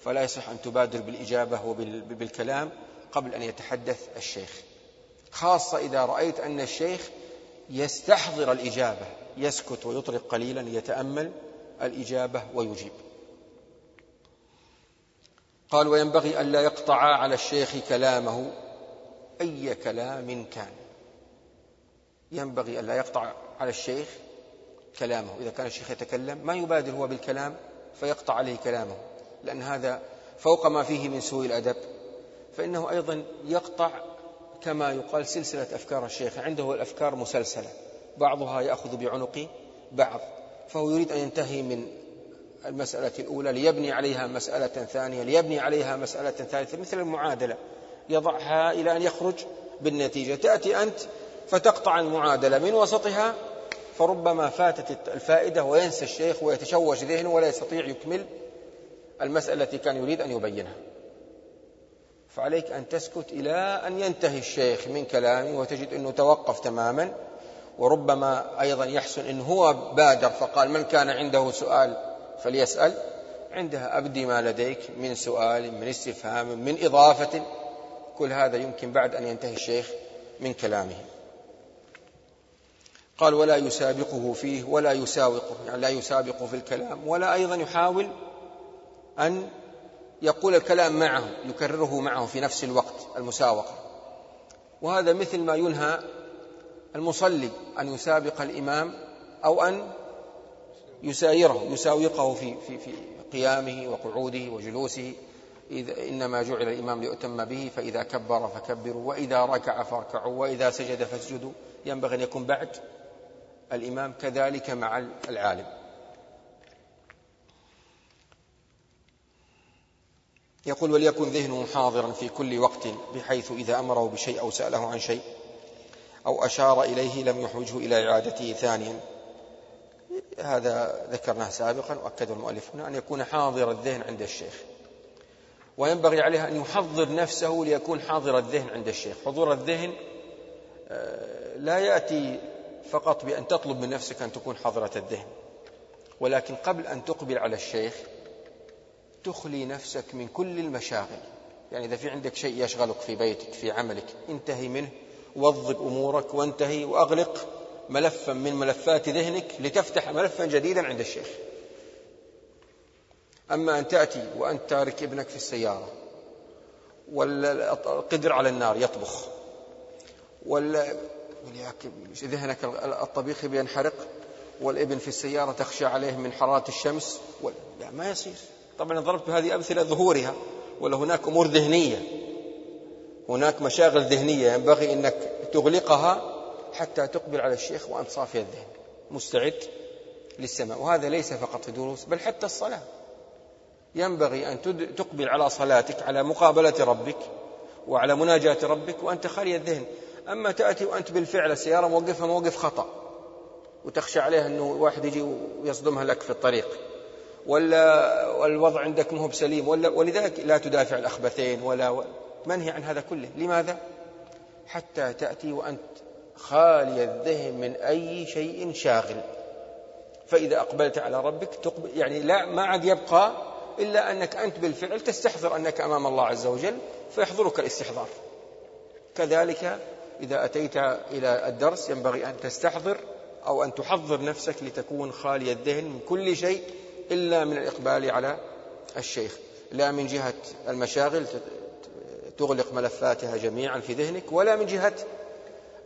فلا يصح أن تبادر بالإجابة وبالكلام قبل أن يتحدث الشيخ. خاصة إذا رأيت أن الشيخ يستحضر الإجابة يسكت ويطرق قليلا يتأمل الإجابة ويجيب. قال وينبغي ألا يقطع على الشيخ كلامه أي كلام كان. ينبغي ألا يقطع على الشيخ كلامه. إذا كان الشيخ يتكلم ما يبادر هو بالكلام فيقطع عليه كلامه لأن هذا فوق ما فيه من سوء الأدب. فإنه أيضا يقطع كما يقال سلسلة أفكار الشيخ. عنده الأفكار مسلسلة بعضها يأخذ بعنق بعض فهو يريد أن ينتهي من المسألة الأولى ليبني عليها مسألة ثانية ليبني عليها مسألة ثالثة مثل المعادلة. يضعها إلى أن يخرج بالنتيجة. تأتي أنت فتقطع المعادلة من وسطها فربما فاتت الفائدة وينسى الشيخ ويتشوش ذهنه ولا يستطيع يكمل المسألة التي كان يريد أن يبينها. فعليك أن تسكت إلى أن ينتهي الشيخ من كلامه وتجد أنه توقف تماما وربما أيضا يحسن أن هو بادر فقال من كان عنده سؤال فليسأل. عندها أبدي ما لديك من سؤال من استفهام من إضافة كل هذا يمكن بعد أن ينتهي الشيخ من كلامه. قال ولا يسابقه فيه ولا يساوقه يعني لا يسابقه في الكلام ولا أيضا يحاول أن يقول الكلام معه يكرره معه في نفس الوقت المساوقة. وهذا مثل ما ينهى المصلي أن يسابق الإمام أو أن يسايره يساوقه في في في قيامه وقعوده وجلوسه. إذا إنما جعل الإمام ليؤتم به فإذا كبر فكبروا وإذا ركع فاركعوا وإذا سجد فاسجدوا ينبغي أن يكون بعد. الإمام كذلك مع العالم. يقول وليكن ذهنه حاضرا في كل وقت بحيث إذا أمره بشيء أو سأله عن شيء أو أشار إليه لم يحوجه إلى إعادته ثانيا. هذا ذكرناه سابقا وأكد المؤلف هنا أن يكون حاضر الذهن عند الشيخ. وينبغي عليه أن يحضر نفسه ليكون حاضر الذهن عند الشيخ. حضور الذهن آه، لا يأتي فقط بأن تطلب من نفسك أن تكون حاضرة الذهن. ولكن قبل أن تقبل على الشيخ تخلي نفسك من كل المشاغل. يعني إذا في عندك شيء يشغلك في بيتك في عملك انتهي منه وضب أمورك وانتهي وأغلق ملفا من ملفات ذهنك لتفتح ملفا جديدا عند الشيخ. أما أن تأتي وأنت تارك ابنك في السيارة والقدر على النار يطبخ ذهنك الطبيخ بينحرق والابن في السيارة تخشى عليه من حرارة الشمس لا ما يصير. طبعا ضربت هذه أمثلة ظهورها ولا هناك أمور ذهنية هناك مشاغل ذهنية ينبغي أنك تغلقها حتى تقبل على الشيخ وأنت صافي الذهن. مستعد للسماء وهذا ليس فقط في دروس بل حتى الصلاة. ينبغي أن تقبل على صلاتك على مقابلة ربك وعلى مناجاة ربك وأنت خالي الذهن. أما تأتي وأنت بالفعل السيارة موقفها موقف خطأ وتخشى عليها أنه واحد يجي ويصدمها لك في الطريق ولا الوضع عندك مهب سليم ولا ولذلك لا تدافع الأخبثين ولا منهي عن هذا كله. لماذا؟ حتى تأتي وأنت خالي الذهن من أي شيء شاغل. فإذا أقبلت على ربك تقبل يعني لا ما عاد يبقى إلا أنك أنت بالفعل تستحضر أنك أمام الله عز وجل فيحضرك الاستحضار. كذلك إذا أتيت إلى الدرس ينبغي أن تستحضر أو أن تحضر نفسك لتكون خالي الذهن من كل شيء إلا من الإقبال على الشيخ. لا من جهة المشاغل تغلق ملفاتها جميعا في ذهنك ولا من جهة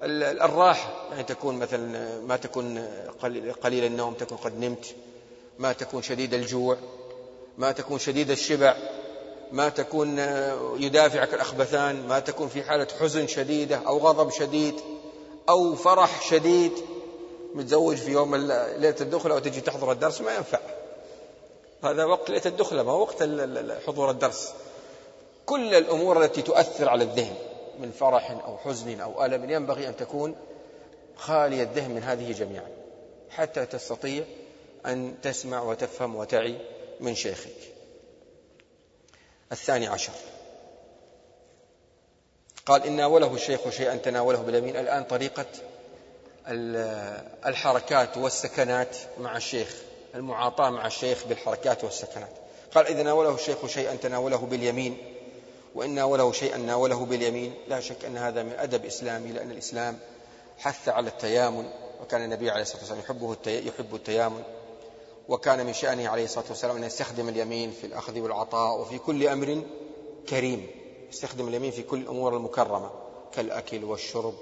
الراحة. يعني تكون مثلا ما تكون قليل النوم تكون قد نمت. ما تكون شديد الجوع. ما تكون شديد الشبع. ما تكون يدافعك الأخبثان ما تكون في حالة حزن شديدة أو غضب شديد أو فرح شديد. متزوج في يوم ليلة الدخلة وتجي تحضر الدرس ما ينفع. هذا وقت ليلة الدخلة ما وقت حضور الدرس. كل الأمور التي تؤثر على الذهن من فرح أو حزن أو ألم ينبغي أن تكون خالي الذهن من هذه جميعا حتى تستطيع أن تسمع وتفهم وتعي من شيخك. الثاني عشر. قال إن ناوله الشيخ شيئا تناوله باليمين. الآن طريقة الحركات والسكنات مع الشيخ المعاطاة مع الشيخ بالحركات والسكنات. قال إذا ناوله الشيخ شيئا تناوله باليمين. وإن ناوله شيئا ناوله باليمين. لا شك أن هذا من أدب إسلامي لأن الإسلام حث على التيامن. وكان النبي عليه الصلاة والسلام يحبه يحب التيامن. وكان من شأنه عليه الصلاة والسلام أن يستخدم اليمين في الأخذ والعطاء وفي كل أمر كريم. يستخدم اليمين في كل الأمور المكرمة كالأكل والشرب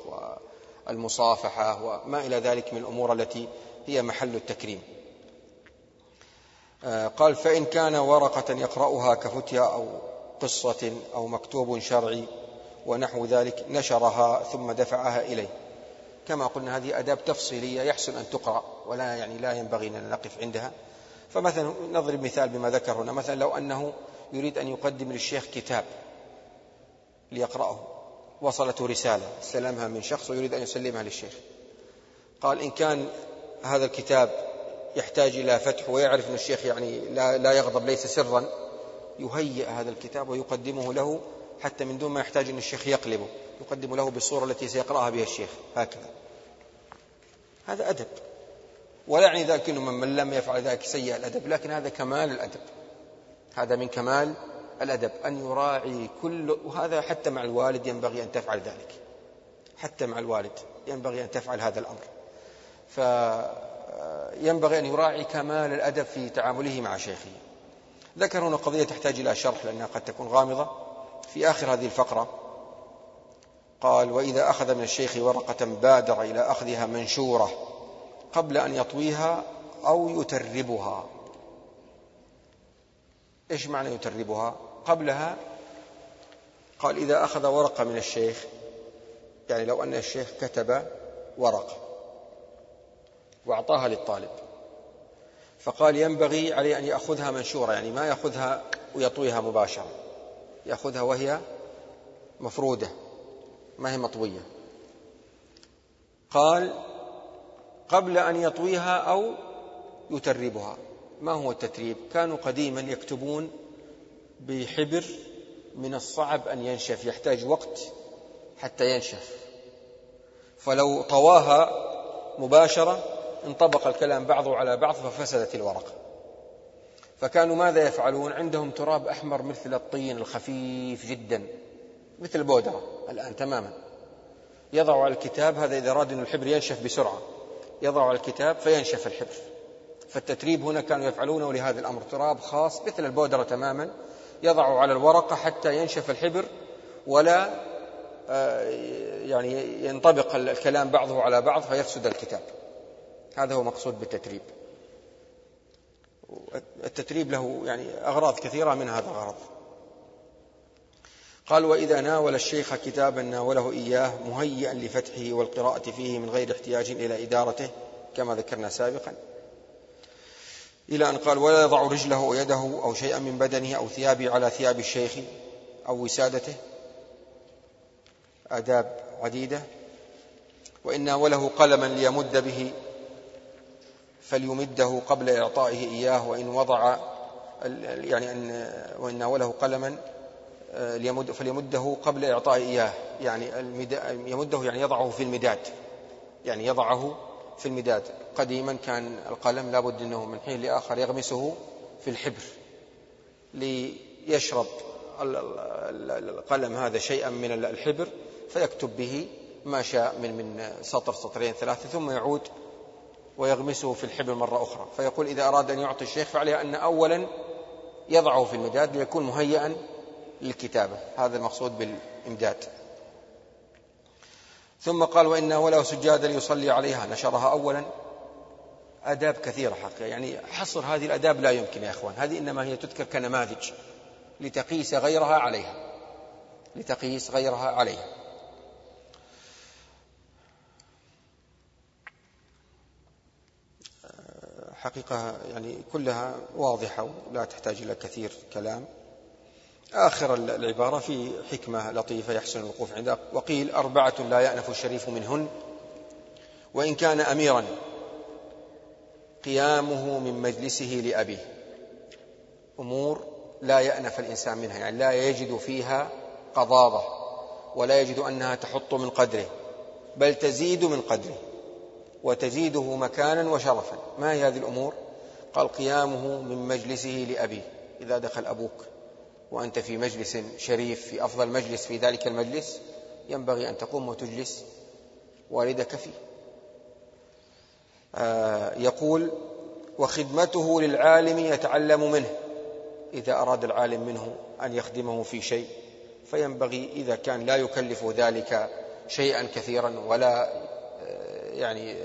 والمصافحة وما إلى ذلك من الأمور التي هي محل التكريم. آه، قال فإن كان ورقة يقرأها كفتيا أو قصة أو مكتوب شرعي ونحو ذلك نشرها ثم دفعها إليه. كما قلنا هذه أداب تفصيلية يحسن أن تقرأ ولا يعني لا ينبغي أن نقف عندها. فمثلا نضرب مثال بما ذكر هنا مثلا لو أنه يريد أن يقدم للشيخ كتاب ليقرأه وصلته رسالة استلمها من شخص ويريد أن يسلمها للشيخ. قال إن كان هذا الكتاب يحتاج إلى فتح ويعرف أن الشيخ يعني لا, لا يغضب ليس سرا يهيئ هذا الكتاب ويقدمه له حتى من دون ما يحتاج أن الشيخ يقلبه يقدم له بالصورة التي سيقرأها بها الشيخ هكذا. هذا أدب. ولا يعني ذلك أنه من لم يفعل ذلك سيء الأدب لكن هذا كمال الأدب. هذا من كمال الأدب أن يراعي كل وهذا حتى مع الوالد ينبغي أن تفعل ذلك. حتى مع الوالد ينبغي أن تفعل هذا الأمر. فينبغي أن يراعي كمال الأدب في تعامله مع شيخه. ذكر هنا قضية تحتاج إلى شرح لأنها قد تكون غامضة. في آخر هذه الفقرة قال وإذا أخذ من الشيخ ورقة بادر إلى أخذها منشورة قبل أن يطويها أو يتربها. إيش معنى يتربها؟ قبلها قال إذا أخذ ورقة من الشيخ يعني لو أن الشيخ كتب ورقة وأعطاها للطالب فقال ينبغي عليه أن يأخذها منشورة يعني ما يأخذها ويطويها مباشرة. يأخذها وهي مفرودة ما هي مطوية. قال قبل أن يطويها أو يتربها. ما هو التتريب؟ كانوا قديما يكتبون بحبر من الصعب أن ينشف يحتاج وقت حتى ينشف. فلو طواها مباشرة انطبق الكلام بعضه على بعض ففسدت الورقة. فكانوا ماذا يفعلون؟ عندهم تراب أحمر مثل الطين الخفيف جدا مثل البودرة الآن تماما. يضع على الكتاب هذا إذا أراد أن الحبر ينشف بسرعة يضع على الكتاب فينشف الحبر. فالتتريب هنا كانوا يفعلونه لهذا الأمر تراب خاص مثل البودرة تماما. يضع على الورقة حتى ينشف الحبر ولا آه، يعني ينطبق الكلام بعضه على بعض فيفسد الكتاب. هذا هو مقصود بالتتريب. التتريب له يعني أغراض كثيرة من هذا الغرض. قال وإذا ناول الشيخ كتابا ناوله إياه مهيئا لفتحه والقراءة فيه من غير احتياج إلى إدارته كما ذكرنا سابقا. إلى أن قال ولا يضع رجله ويده أو شيئا من بدنه أو ثيابه على ثياب الشيخ أو وسادته. آداب عديدة. وإن ناوله قلما ليمد به فليمده قبل إعطائه إياه وإن وضع يعني أن وإن ناوله قلما آه، ليمد فليمده قبل إعطائه إياه. يعني يمده يعني يضعه في المداد. يعني يضعه في المداد. قديما كان القلم لابد أنه من حين لآخر يغمسه في الحبر ليشرب القلم هذا شيئا من الحبر فيكتب به ما شاء من من سطر سطرين ثلاثة ثم يعود ويغمسه في الحبر مرة أخرى. فيقول إذا أراد أن يعطي الشيخ فعليه أن أولا يضعه في المداد ليكون مهيئا للكتابة. هذا المقصود بالإمداد. ثم قال وإن وله سجادة ليصلي عليها. نشرها أولا. آداب كثيرة حقيقة. يعني حصر هذه الآداب لا يمكن يا أخوان. هذه إنما هي تذكر كنماذج. لتقيس غيرها عليها. لتقيس غيرها عليها. حقيقة يعني كلها واضحة ولا تحتاج إلى كثير كلام. آخر العبارة في حكمة لطيفة يحسن الوقوف عندها وقيل أربعة لا يأنف الشريف منهن وإن كان أميرا قيامه من مجلسه لأبيه. أمور لا يأنف الإنسان منها يعني لا يجد فيها قضاضة ولا يجد أنها تحط من قدره بل تزيد من قدره. وتزيده مكانا وشرفا. ما هي هذه الأمور؟ قال قيامه من مجلسه لأبيه. إذا دخل أبوك وأنت في مجلس شريف في أفضل مجلس في ذلك المجلس ينبغي أن تقوم وتجلس. والدك فيه. آه يقول وخدمته للعالم يتعلم منه. إذا أراد العالم منه أن يخدمه في شيء فينبغي إذا كان لا يكلف ذلك شيئا كثيرا ولا يعني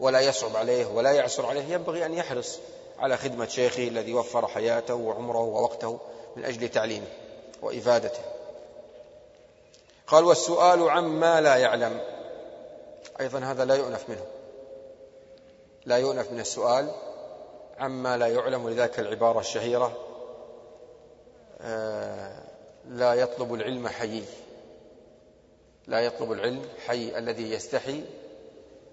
ولا يصعب عليه ولا يعسر عليه. ينبغي أن يحرص على خدمة شيخه الذي وفر حياته وعمره ووقته من أجل تعليمه وإفادته. قال والسؤال عما لا يعلم. أيضا هذا لا يؤنف منه. لا يؤنف من السؤال عما لا يعلم. ولذلك العبارة الشهيرة آه، لا يطلب العلم حيي. لا يطلب العلم حي الذي يستحي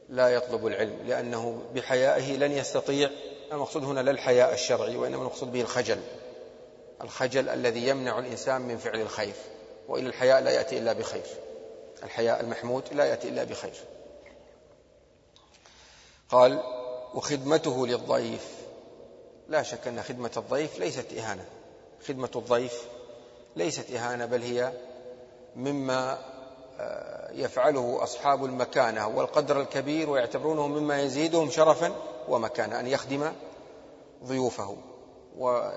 لا يطلب العلم لأنه بحيائه لن يستطيع المقصود هنا لا الحياء الشرعي وإنما المقصود به الخجل. الخجل الذي يمنع الإنسان من فعل الخير وإلى الحياء لا يأتي إلا بخير. الحياء المحمود لا يأتي إلا بخير. قال وخدمته للضيف. لا شك أن خدمة الضيف ليست إهانة. خدمة الضيف ليست إهانة بل هي مما يفعله أصحاب المكانة والقدر الكبير ويعتبرونه مما يزيدهم شرفا ومكانة أن يخدم ضيوفه. و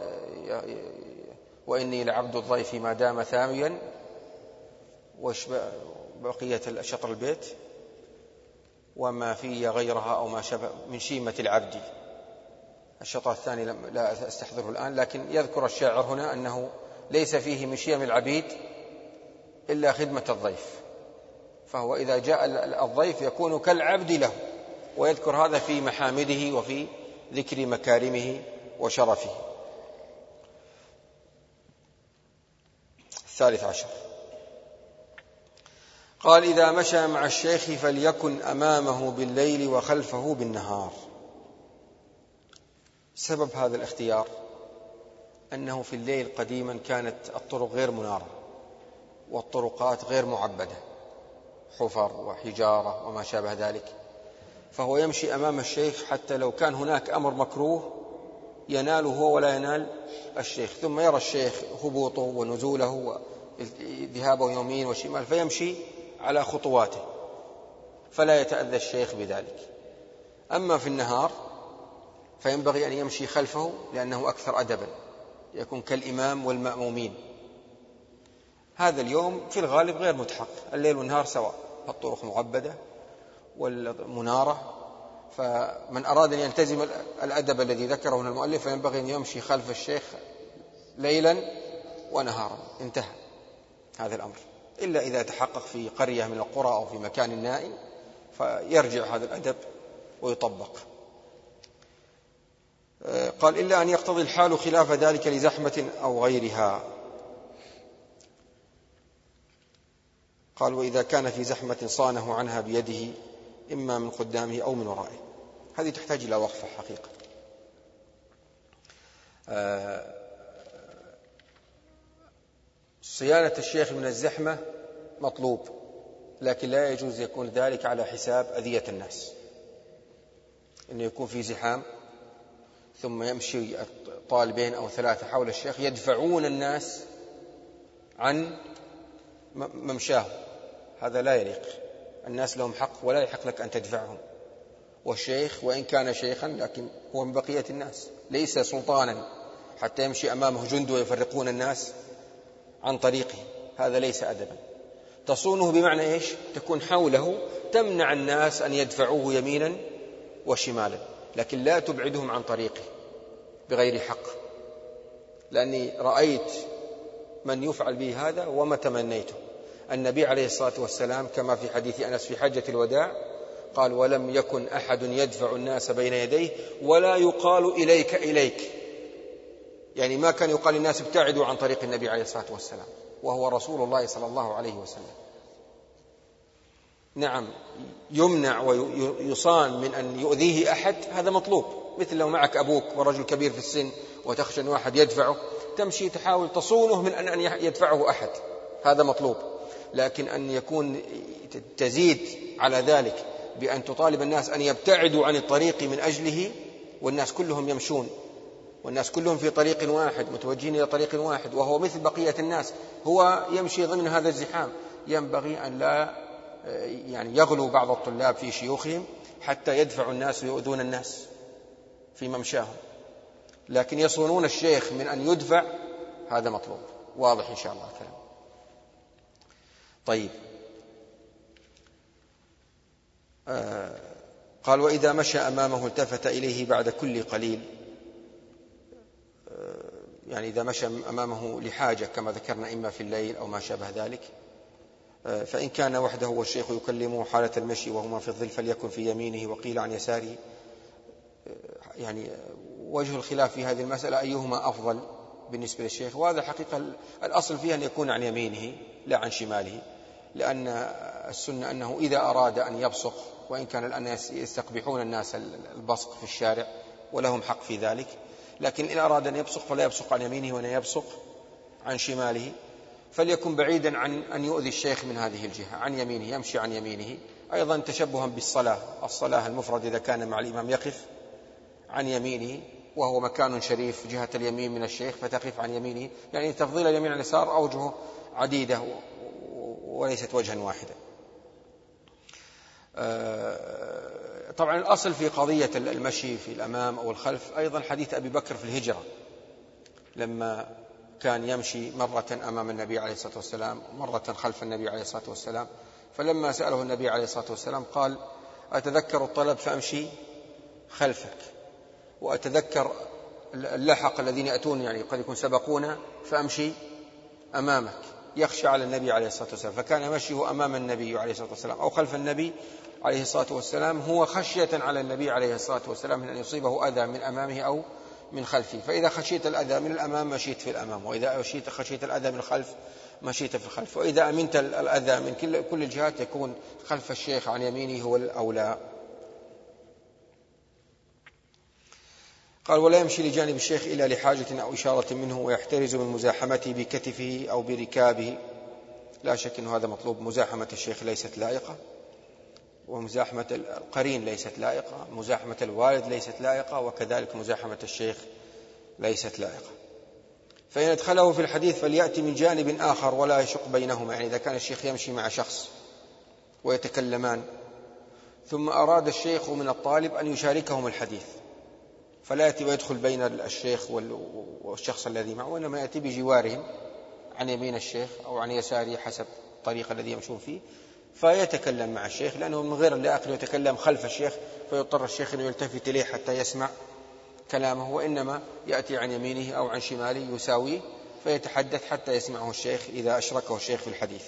وإني لعبد الضيف ما دام ثاميا. بقية شطر البيت. وما في غيرها أو ما شبه من شيمة العبد. الشطر الثاني لا أستحضره الآن لكن يذكر الشاعر هنا أنه ليس فيه من شيم العبيد إلا خدمة الضيف. فهو إذا جاء الضيف يكون كالعبد له ويذكر هذا في محامده وفي ذكر مكارمه وشرفه. الثالث عشر. قال إذا مشى مع الشيخ فليكن أمامه بالليل وخلفه بالنهار. سبب هذا الاختيار أنه في الليل قديما كانت الطرق غير منارة والطرقات غير معبدة. حفر وحجارة وما شابه ذلك. فهو يمشي أمام الشيخ حتى لو كان هناك أمر مكروه يناله هو ولا ينال الشيخ. ثم يرى الشيخ هبوطه ونزوله وذهابه يمين وشمال فيمشي على خطواته فلا يتأذى الشيخ بذلك. أما في النهار فينبغي أن يمشي خلفه لأنه أكثر أدبا يكون كالإمام والمأمومين. هذا اليوم في الغالب غير متحقق الليل والنهار سواء. الطرق معبدة والمنارة فمن أراد أن يلتزم الأدب الذي ذكره هنا المؤلف فينبغي أن يمشي خلف الشيخ ليلا ونهارا. انتهى هذا الأمر. إلا إذا تحقق في قرية من القرى أو في مكان نائم فيرجع هذا الأدب ويطبق. قال إلا أن يقتضي الحال خلاف ذلك لزحمة أو غيرها. قال وإذا كان في زحمة صانه عنها بيده إما من قدامه أو من ورائه. هذه تحتاج إلى وقفة حقيقة. آه، صيانة الشيخ من الزحمة مطلوب لكن لا يجوز يكون ذلك على حساب أذية الناس. أنه يكون في زحام ثم يمشي طالبين أو ثلاثة حول الشيخ يدفعون الناس عن ممشاه هذا لا يليق. الناس لهم حق ولا يحق لك أن تدفعهم. والشيخ وإن كان شيخا لكن هو من بقية الناس. ليس سلطانا حتى يمشي أمامه جند ويفرقون الناس عن طريقه. هذا ليس أدبا. تصونه بمعنى إيش؟ تكون حوله تمنع الناس أن يدفعوه يمينا وشمالا. لكن لا تبعدهم عن طريقه بغير حق. لأني رأيت من يفعل به هذا وما تمنيته. النبي عليه الصلاة والسلام كما في حديث أنس في حجة الوداع قال ولم يكن أحد يدفع الناس بين يديه ولا يقال إليك إليك. يعني ما كان يقال للناس ابتعدوا عن طريق النبي عليه الصلاة والسلام وهو رسول الله صلى الله عليه وسلم. نعم يمنع ويصان من أن يؤذيه أحد هذا مطلوب. مثل لو معك أبوك ورجل كبير في السن وتخشى أن واحد يدفعه تمشي تحاول تصونه من أن يدفعه أحد هذا مطلوب. لكن أن يكون تزيد على ذلك بأن تطالب الناس أن يبتعدوا عن الطريق من أجله والناس كلهم يمشون. والناس كلهم في طريق واحد متوجهين إلى طريق واحد وهو مثل بقية الناس. هو يمشي ضمن هذا الزحام. ينبغي أن لا يعني يغلو بعض الطلاب في شيوخهم حتى يدفع الناس ويؤذون الناس في ممشاهم. لكن يصونون الشيخ من أن يدفع هذا مطلوب. واضح إن شاء الله. الكلام طيب. آه قال وإذا مشى أمامه التفت إليه بعد كل قليل. آه يعني إذا مشى أمامه لحاجة كما ذكرنا إما في الليل أو ما شابه ذلك. آه فإن كان وحده والشيخ يكلمه حالة المشي وهما في الظل فليكن في يمينه وقيل عن يساره. آه، يعني وجه الخلاف في هذه المسألة أيهما أفضل بالنسبة للشيخ؟ وهذا حقيقة الأصل فيها أن يكون عن يمينه لا عن شماله. لأن السنة أنه إذا أراد أن يبصق وإن كان الآن يستقبحون الناس البصق في الشارع ولهم حق في ذلك. لكن إن أراد أن يبصق فلا يبصق عن يمينه ولا يبصق عن شماله. فليكن بعيدا عن أن يؤذي الشيخ من هذه الجهة عن يمينه يمشي عن يمينه. أيضا تشبها بالصلاة الصلاة المفرد إذا كان مع الإمام يقف عن يمينه وهو مكان شريف جهة اليمين من الشيخ فتقف عن يمينه. يعني تفضيل اليمين عن اليسار أوجه عديدة وليست وجها واحدا. آه، طبعا الأصل في قضية المشي في الأمام أو الخلف أيضا حديث أبي بكر في الهجرة لما كان يمشي مرة أمام النبي عليه الصلاة والسلام مرة خلف النبي عليه الصلاة والسلام. فلما سأله النبي عليه الصلاة والسلام قال أتذكر الطلب فأمشي خلفك وأتذكر اللحق الذين يأتون يعني قد يكون سبقونا فأمشي أمامك. يخشى على النبي عليه الصلاة والسلام فكان مشيه أمام النبي عليه الصلاة والسلام أو خلف النبي عليه الصلاة والسلام هو خشية على النبي عليه الصلاة والسلام من أن يصيبه أذى من أمامه أو من خلفه. فإذا خشيت الأذى من الأمام مشيت في الأمام وإذا خشيت خشيت الأذى من الخلف مشيت في الخلف. وإذا أمنت الأذى من كل الجهات يكون خلف الشيخ عن يمينه هو الأولى قال ولا يمشي لجانب الشيخ إلا لحاجة أو إشارة منه ويحترز من مزاحمته بكتفه أو بركابه. لا شك أن هذا مطلوب. مزاحمة الشيخ ليست لائقة ومزاحمة القرين ليست لائقة مزاحمة الوالد ليست لائقة وكذلك مزاحمة الشيخ ليست لائقة. فإن ادخله في الحديث فليأتي من جانب آخر ولا يشق بينهما يعني إذا كان الشيخ يمشي مع شخص ويتكلمان. ثم أراد الشيخ من الطالب أن يشاركهم الحديث. فلا يأتي ويدخل بين الشيخ والشخص الذي معه وإنما يأتي بجوارهم عن يمين الشيخ أو عن يساره حسب الطريق الذي يمشون فيه. فيتكلم مع الشيخ لأنه من غير اللائق يتكلم خلف الشيخ فيضطر الشيخ أن يلتفت إليه حتى يسمع كلامه وإنما يأتي عن يمينه أو عن شماله يساويه فيتحدث حتى يسمعه الشيخ إذا أشركه الشيخ في الحديث.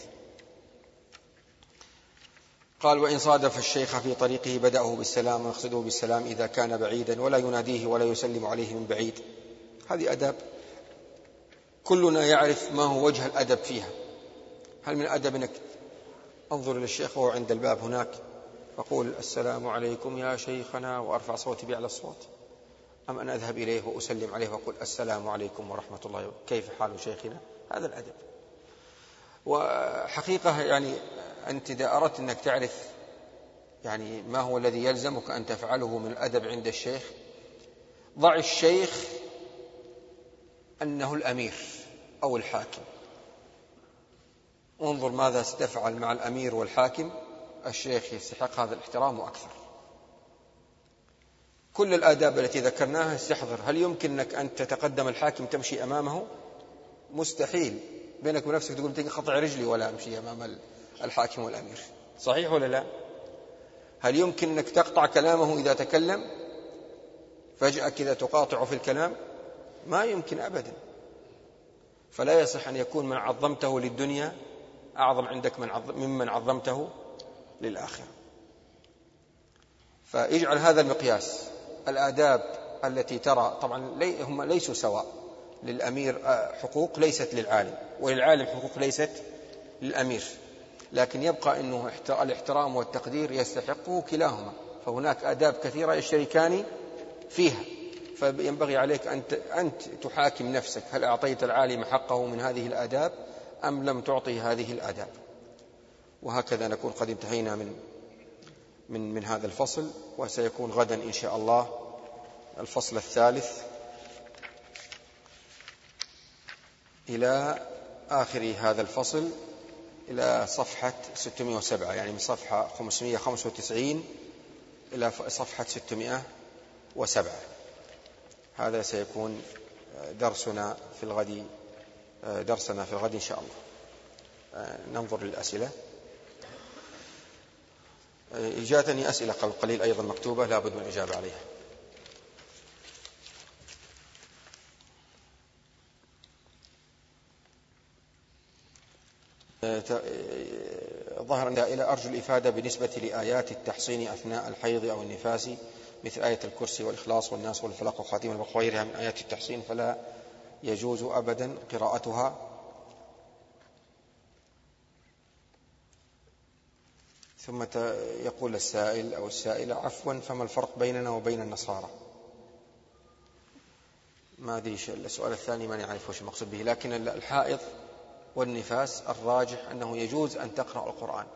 قال وإن صادف الشيخ في طريقه بدأه بالسلام ويقصده بالسلام إذا كان بعيدا ولا يناديه ولا يسلم عليه من بعيد. هذه أداب كلنا يعرف ما هو وجه الأدب فيها. هل من الأدب أنك أنظر إلى الشيخ وهو عند الباب هناك أقول السلام عليكم يا شيخنا وأرفع صوتي بأعلى الصوت. أم أن أذهب إليه وأسلم عليه وأقول السلام عليكم ورحمة الله كيف حال شيخنا؟ هذا الأدب. وحقيقة يعني أنت إذا أردت أنك تعرف يعني ما هو الذي يلزمك أن تفعله من الأدب عند الشيخ ضع الشيخ أنه الأمير أو الحاكم. انظر ماذا ستفعل مع الأمير والحاكم الشيخ يستحق هذا الاحترام وأكثر كل الآداب التي ذكرناها استحضر. هل يمكنك أن تتقدم الحاكم تمشي أمامه؟ مستحيل. بينك ونفسك تقول تقطع رجلي ولا أمشي أمام الحاكم والأمير. صحيح ولا لا؟ هل يمكن أنك تقطع كلامه إذا تكلم؟ فجأة كذا تقاطع في الكلام؟ ما يمكن أبدا. فلا يصح أن يكون من عظمته للدنيا أعظم عندك من عظم ممن عظمته للآخرة. فاجعل هذا المقياس الآداب التي ترى طبعا هم ليسوا سواء للأمير آه، حقوق ليست للعالم وللعالم حقوق ليست للأمير. لكن يبقى أنه الاحترام والتقدير يستحقه كلاهما. فهناك آداب كثيرة يشتركان فيها. فينبغي عليك أنت, أنت تحاكم نفسك. هل أعطيت العالم حقه من هذه الآداب أم لم تعطي هذه الآداب؟ وهكذا نكون قد انتهينا من من من هذا الفصل وسيكون غدا إن شاء الله. الفصل الثالث إلى آخر هذا الفصل. إلى صفحة 607 يعني من صفحة 595 إلى صفحة 607 هذا سيكون درسنا في الغد درسنا في الغد إن شاء الله. ننظر للأسئلة. جاءتني أسئلة قبل قليل أيضا مكتوبة لا بد من الإجابة عليها. ظهر إلى أرجو الإفادة بالنسبة لآيات التحصين أثناء الحيض أو النفاس مثل آية الكرسي والإخلاص والناس والفلق وخاتم وغيرها من آيات التحصين فلا يجوز أبدا قراءتها. ثم يقول السائل أو السائلة عفوا فما الفرق بيننا وبين النصارى؟ ما أدري السؤال الثاني ما يعرف وش المقصود به لكن الحائض والنفاس الراجح أنه يجوز أن تقرأ القرآن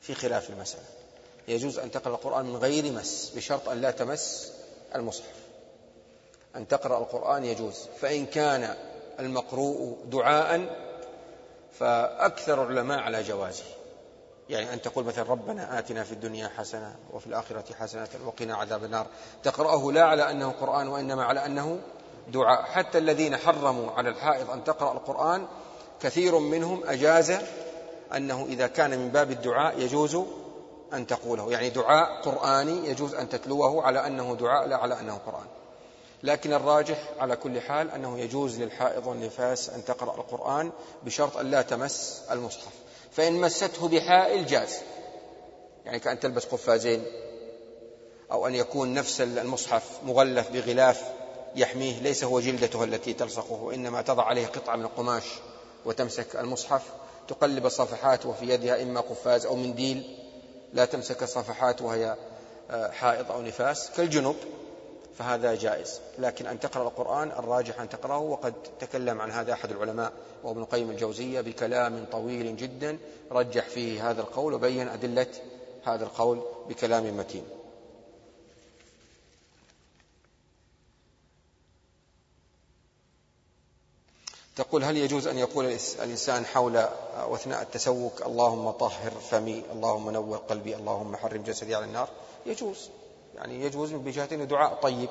في خلاف المسألة. يجوز أن تقرأ القرآن من غير مس بشرط أن لا تمس المصحف. أن تقرأ القرآن يجوز. فإن كان المقروء دعاء فأكثر العلماء على جوازه. يعني أن تقول مثلا ربنا آتنا في الدنيا حسنة وفي الآخرة حسنة وقنا عذاب النار. تقرأه لا على أنه قرآن وإنما على أنه دعاء. حتى الذين حرموا على الحائض أن تقرأ القرآن كثير منهم أجاز أنه إذا كان من باب الدعاء يجوز أن تقوله. يعني دعاء قرآني يجوز أن تتلوه على أنه دعاء لا على أنه قرآن. لكن الراجح على كل حال أنه يجوز للحائض والنفاس أن تقرأ القرآن بشرط أن لا تمس المصحف. فإن مسته بحائل جاز. يعني كأن تلبس قفازين أو أن يكون نفس المصحف مغلف بغلاف يحميه ليس هو جلدته التي تلصقه وإنما تضع عليه قطعة من القماش وتمسك المصحف تقلب الصفحات وفي يدها إما قفاز أو منديل لا تمسك الصفحات وهي آه، حائض أو نفاس كالجنب فهذا جائز. لكن أن تقرأ القرآن الراجح أن تقرأه وقد تكلم عن هذا أحد العلماء وابن القيم الجوزية بكلام طويل جدا رجح فيه هذا القول وبين أدلة هذا القول بكلام متين. تقول هل يجوز أن يقول الإنسان حول واثناء التسوك اللهم طهر فمي اللهم نور قلبي اللهم حرم جسدي على النار؟ يجوز. يعني يجوز بجهة دعاء طيب.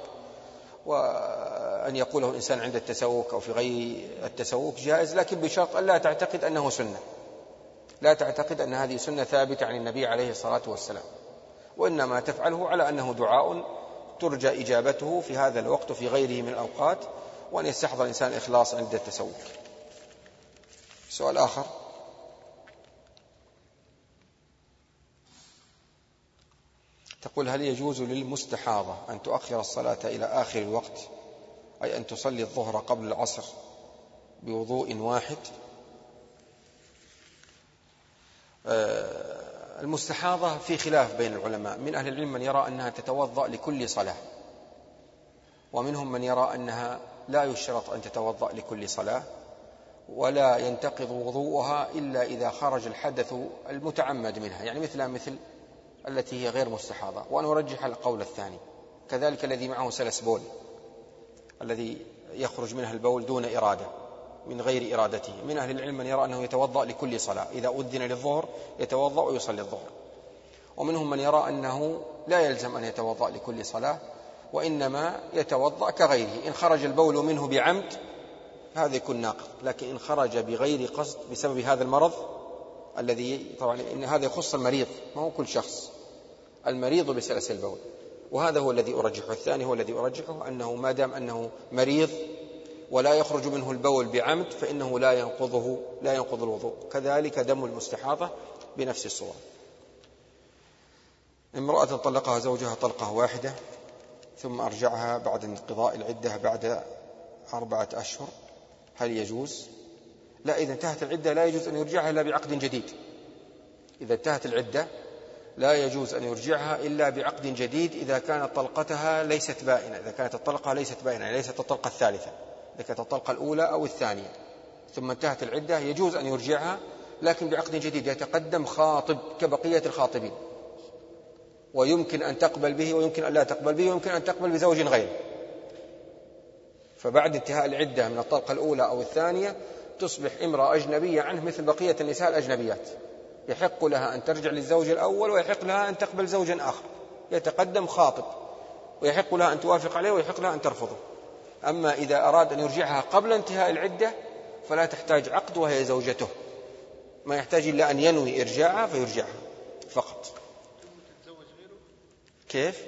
وأن يقوله الإنسان عند التسوك أو في غير التسوك جائز لكن بشرط أن لا تعتقد أنه سنة. لا تعتقد أن هذه سنة ثابتة عن النبي عليه الصلاة والسلام. وإنما تفعله على أنه دعاء ترجى إجابته في هذا الوقت وفي غيره من الأوقات. وأن يستحضر الإنسان الإخلاص عند التسوق. سؤال آخر. تقول هل يجوز للمستحاضة أن تؤخر الصلاة إلى آخر الوقت؟ أي أن تصلي الظهر قبل العصر بوضوء واحد؟ آه، المستحاضة في خلاف بين العلماء. من أهل العلم من يرى أنها تتوضأ لكل صلاة ومنهم من يرى أنها لا يشترط أن تتوضأ لكل صلاة ولا ينتقض وضوءها إلا إذا خرج الحدث المتعمد منها يعني مثل مثل التي هي غير مستحاضة. وأنا أرجح القول الثاني كذلك الذي معه سلس بول الذي يخرج منها البول دون إرادة من غير إرادته. من أهل العلم من يرى أنه يتوضأ لكل صلاة إذا أذن للظهر يتوضأ ويصلي الظهر. ومنهم من يرى أنه لا يلزم أن يتوضأ لكل صلاة وإنما يتوضأ كغيره. إن خرج البول منه بعمد هذا يكون ناقض. لكن إن خرج بغير قصد بسبب هذا المرض الذي طبعا إن هذا يخص المريض ما هو كل شخص. المريض بسلس البول. وهذا هو الذي أرجحه. الثاني هو الذي أرجحه أنه ما دام أنه مريض ولا يخرج منه البول بعمد فإنه لا ينقضه لا ينقض الوضوء. كذلك دم المستحاضة بنفس الصورة. امرأة طلقها زوجها طلقة واحدة. ثم أرجعها بعد انقضاء العدة بعد أربعة أشهر. هل يجوز؟ لا إذا انتهت العدة لا يجوز أن يرجعها إلا بعقد جديد. إذا انتهت العدة لا يجوز أن يرجعها إلا بعقد جديد إذا كانت طلقتها ليست بائنة إذا كانت الطلقة ليست بائنة يعني ليست الطلقة الثالثة إذا كانت الطلقة الأولى أو الثانية. ثم انتهت العدة يجوز أن يرجعها لكن بعقد جديد يتقدم خاطب كبقية الخاطبين. ويمكن أن تقبل به ويمكن أن لا تقبل به ويمكن أن تقبل بزوج غيره فبعد انتهاء العدة من الطلقة الأولى أو الثانية تصبح امرأة أجنبية عنه مثل بقية النساء الأجنبيات. يحق لها أن ترجع للزوج الأول ويحق لها أن تقبل زوجا آخر. يتقدم خاطب. ويحق لها أن توافق عليه ويحق لها أن ترفضه. أما إذا أراد أن يرجعها قبل انتهاء العدة فلا تحتاج عقد وهي زوجته. ما يحتاج إلا أن ينوي إرجاعها فيرجعها فقط كيف؟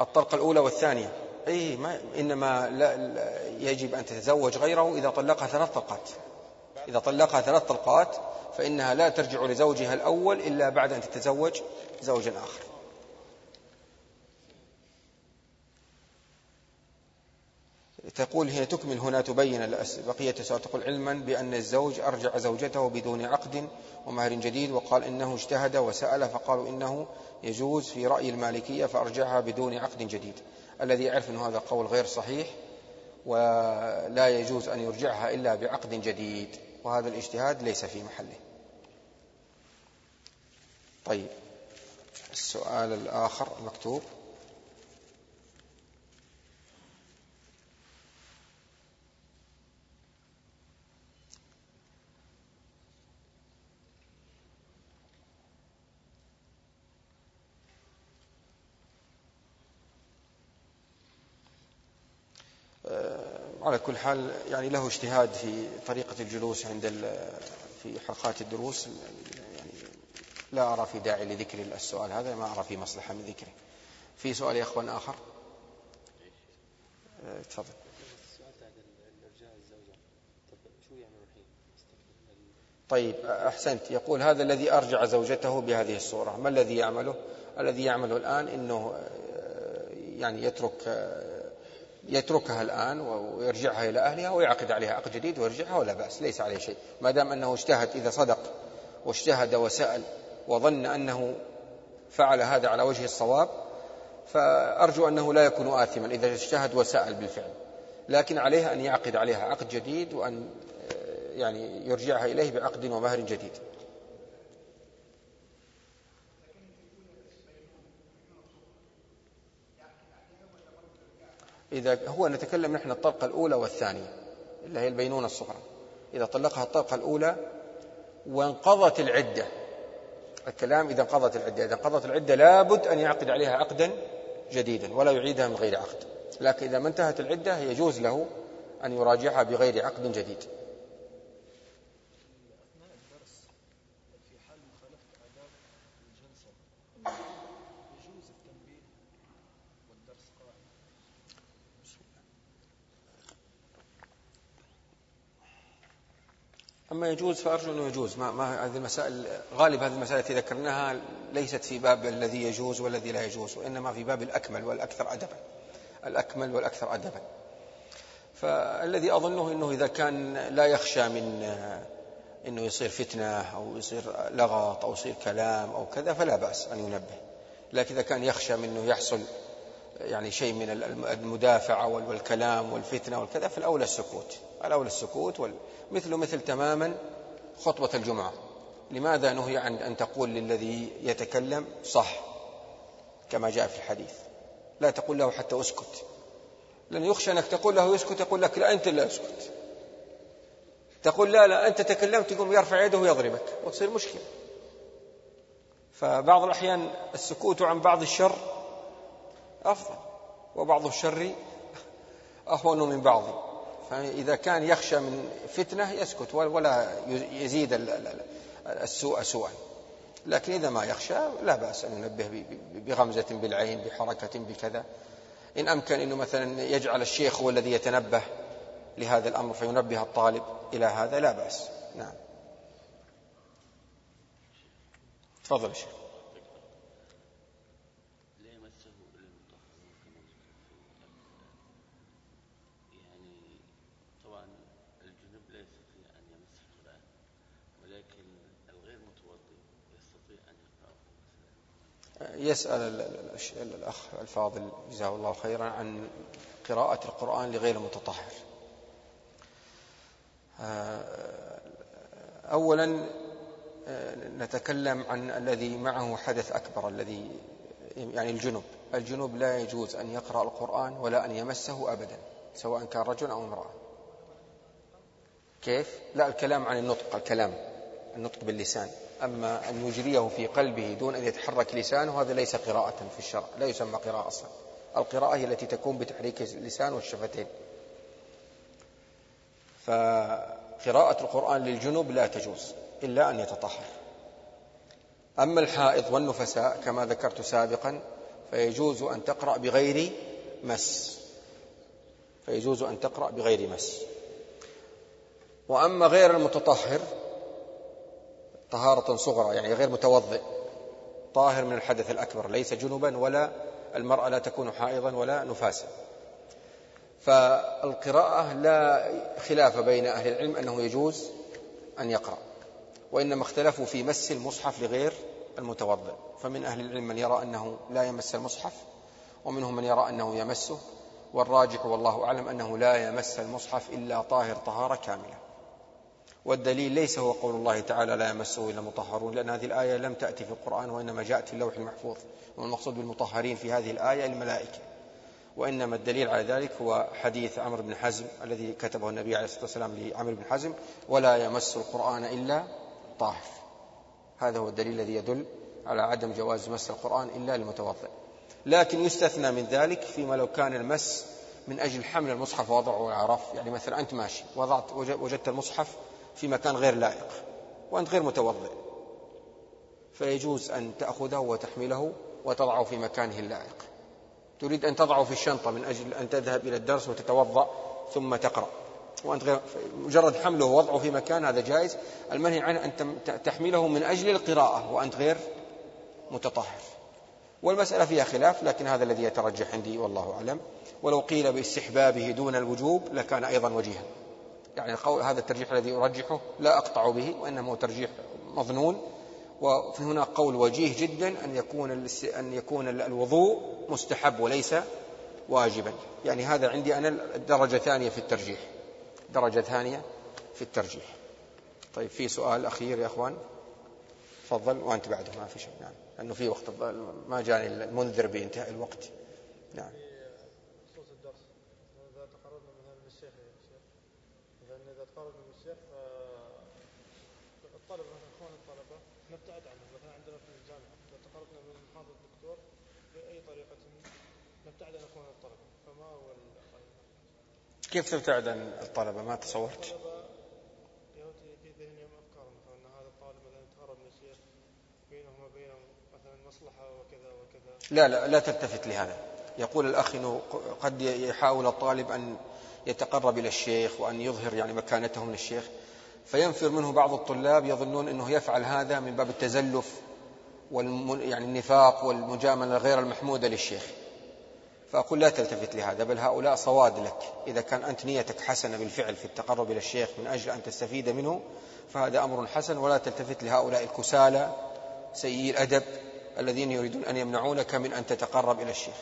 الطلقة الأولى والثانية. أي ما إنما لا, يجب أن تتزوج غيره إذا طلقها ثلاث طلقات. إذا طلقها ثلاث طلقات فإنها لا ترجع لزوجها الأول إلا بعد أن تتزوج زوجا آخر. تقول هي تكمل هنا تبين بقية السؤال تقول علما بأن الزوج أرجع زوجته بدون عقد ومهر جديد وقال إنه اجتهد وسأل فقالوا إنه يجوز في رأي المالكية فأرجعها بدون عقد جديد. الذي يعرف أن هذا قول غير صحيح ولا يجوز أن يرجعها إلا بعقد جديد. وهذا الاجتهاد ليس في محله. طيب السؤال الآخر مكتوب. على كل حال يعني له اجتهاد في طريقة الجلوس عند في حلقات الدروس. يعني لا أرى في داعي لذكر السؤال هذا ما أرى في مصلحة من ذكره. في سؤال يا أخوان آخر؟ آه، تفضل. طيب أحسنت. يقول هذا الذي أرجع زوجته بهذه الصورة. ما الذي يعمله؟ الذي يعمله الآن إنه آه، يعني يترك آه، يتركها الآن ويرجعها إلى أهلها ويعقد عليها عقد جديد ويرجعها ولا بأس ليس عليه شيء. ما دام أنه اجتهد إذا صدق واجتهد وسأل وظن أنه فعل هذا على وجه الصواب فأرجو أنه لا يكون آثما إذا اجتهد وسأل بالفعل. لكن عليه أن يعقد عليها عقد جديد وأن يعني يرجعها إليه بعقد ومهر جديد. إذا هو نتكلم نحن الطلقة الأولى والثانية اللي هي البينونة الصغرى. إذا طلقها الطلقة الأولى وانقضت العدة الكلام إذا انقضت العدة إذا انقضت العدة لابد أن يعقد عليها عقدا جديدا ولا يعيدها من غير عقد. لكن إذا ما انتهت العدة يجوز له أن يراجعها بغير عقد جديد. أما يجوز فأرجو أنه يجوز. ما, ما هذه المسائل غالب هذه المسائل التي ذكرناها ليست في باب الذي يجوز والذي لا يجوز وإنما في باب الأكمل والأكثر أدبا. الأكمل والأكثر أدبا. فالذي أظنه أنه إذا كان لا يخشى من أنه يصير فتنة أو يصير لغط أو يصير كلام أو كذا فلا بأس أن ينبه. لكن إذا كان يخشى من أنه يحصل يعني شيء من المدافعة والكلام والفتنة والكذا فالأولى السكوت. الأولى السكوت. مثل مثل تماما خطبة الجمعة. لماذا نهي عن أن تقول للذي يتكلم صح كما جاء في الحديث؟ لا تقول له حتى أسكت. لأن يخشى أنك تقول له يسكت يقول لك لا أنت لا أسكت. تقول لا لا أنت تكلمت يقوم يرفع يده ويضربك وتصير مشكلة. فبعض الأحيان السكوت عن بعض الشر أفضل وبعض الشر أهون من بعض. فإذا كان يخشى من فتنة يسكت ولا يزيد السوء سوءا. لكن إذا ما يخشى لا بأس أن ينبه بغمزة بالعين بحركة بكذا. إن أمكن أنه مثلا يجعل الشيخ هو الذي يتنبه لهذا الأمر فينبه الطالب إلى هذا لا بأس. نعم. تفضل الشيخ يسأل الأخ الفاضل جزاه الله خيرا عن قراءة القرآن لغير المتطهر آه، أولا آه، نتكلم عن الذي معه حدث أكبر الذي يعني الجنب الجنوب لا يجوز أن يقرأ القرآن ولا أن يمسه أبدا سواء كان رجل أو امرأة. كيف؟ لا الكلام عن النطق الكلام النطق باللسان. أما أن يجريه في قلبه دون أن يتحرك لسانه هذا ليس قراءة في الشرع لا يسمى قراءة أصلا. القراءة هي التي تكون بتحريك اللسان والشفتين. فقراءة القرآن للجنوب لا تجوز إلا أن يتطهر. أما الحائض والنفساء كما ذكرت سابقا فيجوز أن تقرأ بغير مس. فيجوز أن تقرأ بغير مس. وأما غير المتطهر طهارة صغرى يعني غير متوضئ طاهر من الحدث الأكبر ليس جنبا ولا المرأة لا تكون حائضا ولا نفاسا. فالقراءة لا خلاف بين أهل العلم أنه يجوز أن يقرأ وإنما اختلفوا في مس المصحف لغير المتوضئ. فمن أهل العلم من يرى أنه لا يمس المصحف ومنهم من يرى أنه يمسه والراجح والله أعلم أنه لا يمس المصحف إلا طاهر طهارة كاملة. والدليل ليس هو قول الله تعالى لا يمسه إلا مطهرون لأن هذه الآية لم تأتي في القرآن وإنما جاءت في اللوح المحفوظ والمقصود بالمطهرين في هذه الآية الملائكة. وإنما الدليل على ذلك هو حديث عمرو بن حزم الذي كتبه النبي عليه الصلاة والسلام لعمرو بن حزم ولا يمس القرآن إلا طاهر. هذا هو الدليل الذي يدل على عدم جواز مس القرآن إلا للمتوضئ. لكن يستثنى من ذلك فيما لو كان المس من أجل حمل المصحف ووضعه وعرف يعني مثلا أنت ماشي وضعت وجدت المصحف في مكان غير لائق وأنت غير متوضئ. فيجوز أن تأخذه وتحمله وتضعه في مكانه اللائق. تريد أن تضعه في الشنطة من أجل أن تذهب إلى الدرس وتتوضأ ثم تقرأ. وأنت غير مجرد حمله ووضعه في مكان هذا جائز. المنهي عنه أن تحمله من أجل القراءة وأنت غير متطهر. والمسألة فيها خلاف لكن هذا الذي يترجح عندي والله أعلم. ولو قيل باستحبابه دون الوجوب لكان أيضا وجيها. يعني هذا الترجيح الذي أرجحه لا أقطع به وإنما هو ترجيح مظنون. وفي هنا قول وجيه جدا أن يكون أن يكون الوضوء مستحب وليس واجبا. يعني هذا عندي أنا درجة ثانية في الترجيح. درجة ثانية في الترجيح. طيب في سؤال أخير يا أخوان؟ تفضل وأنت بعده ما في شيء. نعم لأنه في وقت ما جاني المنذر بانتهاء الوقت. نعم. كيف تبتعد عن الطلبة؟ ما تصورت؟ في ذهنهم أفكار مثلا أن هذا الطالب مثلا يتقرب من الشيخ بينهم وبينهم مثلا مصلحة وكذا وكذا لا لا لا تلتفت لهذا. يقول الأخ أنه قد يحاول الطالب أن يتقرب إلى الشيخ وأن يظهر يعني مكانته من الشيخ فينفر منه بعض الطلاب يظنون أنه يفعل هذا من باب التزلف والم يعني النفاق والمجاملة غير المحمودة للشيخ. فأقول لا تلتفت لهذا بل هؤلاء صواد لك. إذا كان أنت نيتك حسنة بالفعل في التقرب إلى الشيخ من أجل أن تستفيد منه فهذا أمر حسن. ولا تلتفت لهؤلاء الكسالى سيئي الأدب الذين يريدون أن يمنعونك من أن تتقرب إلى الشيخ.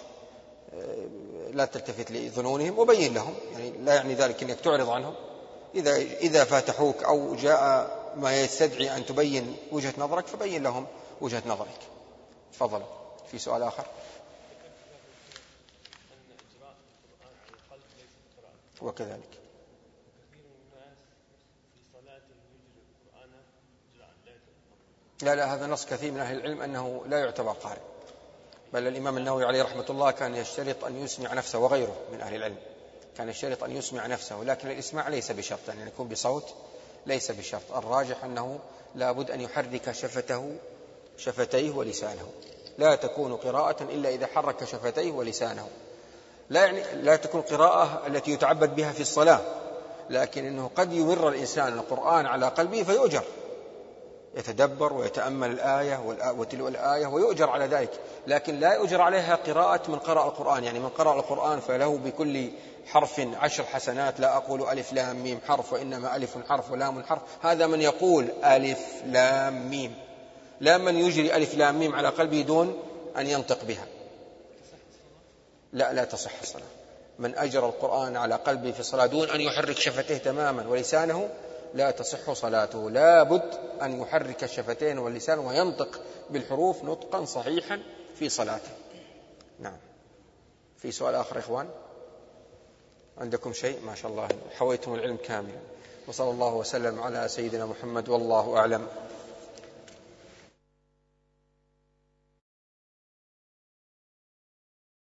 آه، لا تلتفت لظنونهم وبين لهم. يعني لا يعني ذلك أنك تعرض عنهم. إذا إذا فاتحوك أو جاء ما يستدعي أن تبين وجهة نظرك فبين لهم وجهة نظرك. تفضل. في سؤال آخر. وكذلك. لا لا هذا نص كثير من أهل العلم أنه لا يعتبر قارئ. بل الإمام النووي عليه رحمة الله كان يشترط أن يسمع نفسه وغيره من أهل العلم. كان يشترط أن يسمع نفسه لكن الإسماع ليس بشرط أن يكون بصوت ليس بشرط. الراجح أنه لابد أن يحرك شفته شفتيه ولسانه. لا تكون قراءة إلا إذا حرك شفتيه ولسانه. لا يعني لا تكون قراءة التي يتعبد بها في الصلاة لكن إنه قد يمر الإنسان القرآن على قلبه فيؤجر. يتدبر ويتأمل الآية وتلو الآية ويؤجر على ذلك. لكن لا يؤجر عليها قراءة من قرأ القرآن. يعني من قرأ القرآن فله بكل حرف عشر حسنات. لا أقول ألف لام ميم حرف وإنما ألف حرف ولام حرف. هذا من يقول ألف لام ميم. لا من يجري ألف لام ميم على قلبه دون أن ينطق بها. لا لا تصح الصلاة. من أجرى القرآن على قلبه في الصلاة دون أن يحرك شفتيه تماما ولسانه لا تصح صلاته. لا بد أن يحرك الشفتين واللسان وينطق بالحروف نطقا صحيحا في صلاته. نعم. في سؤال آخر إخوان؟ عندكم شيء؟ ما شاء الله. حويتم العلم كاملا. وصلى الله وسلم على سيدنا محمد والله أعلم.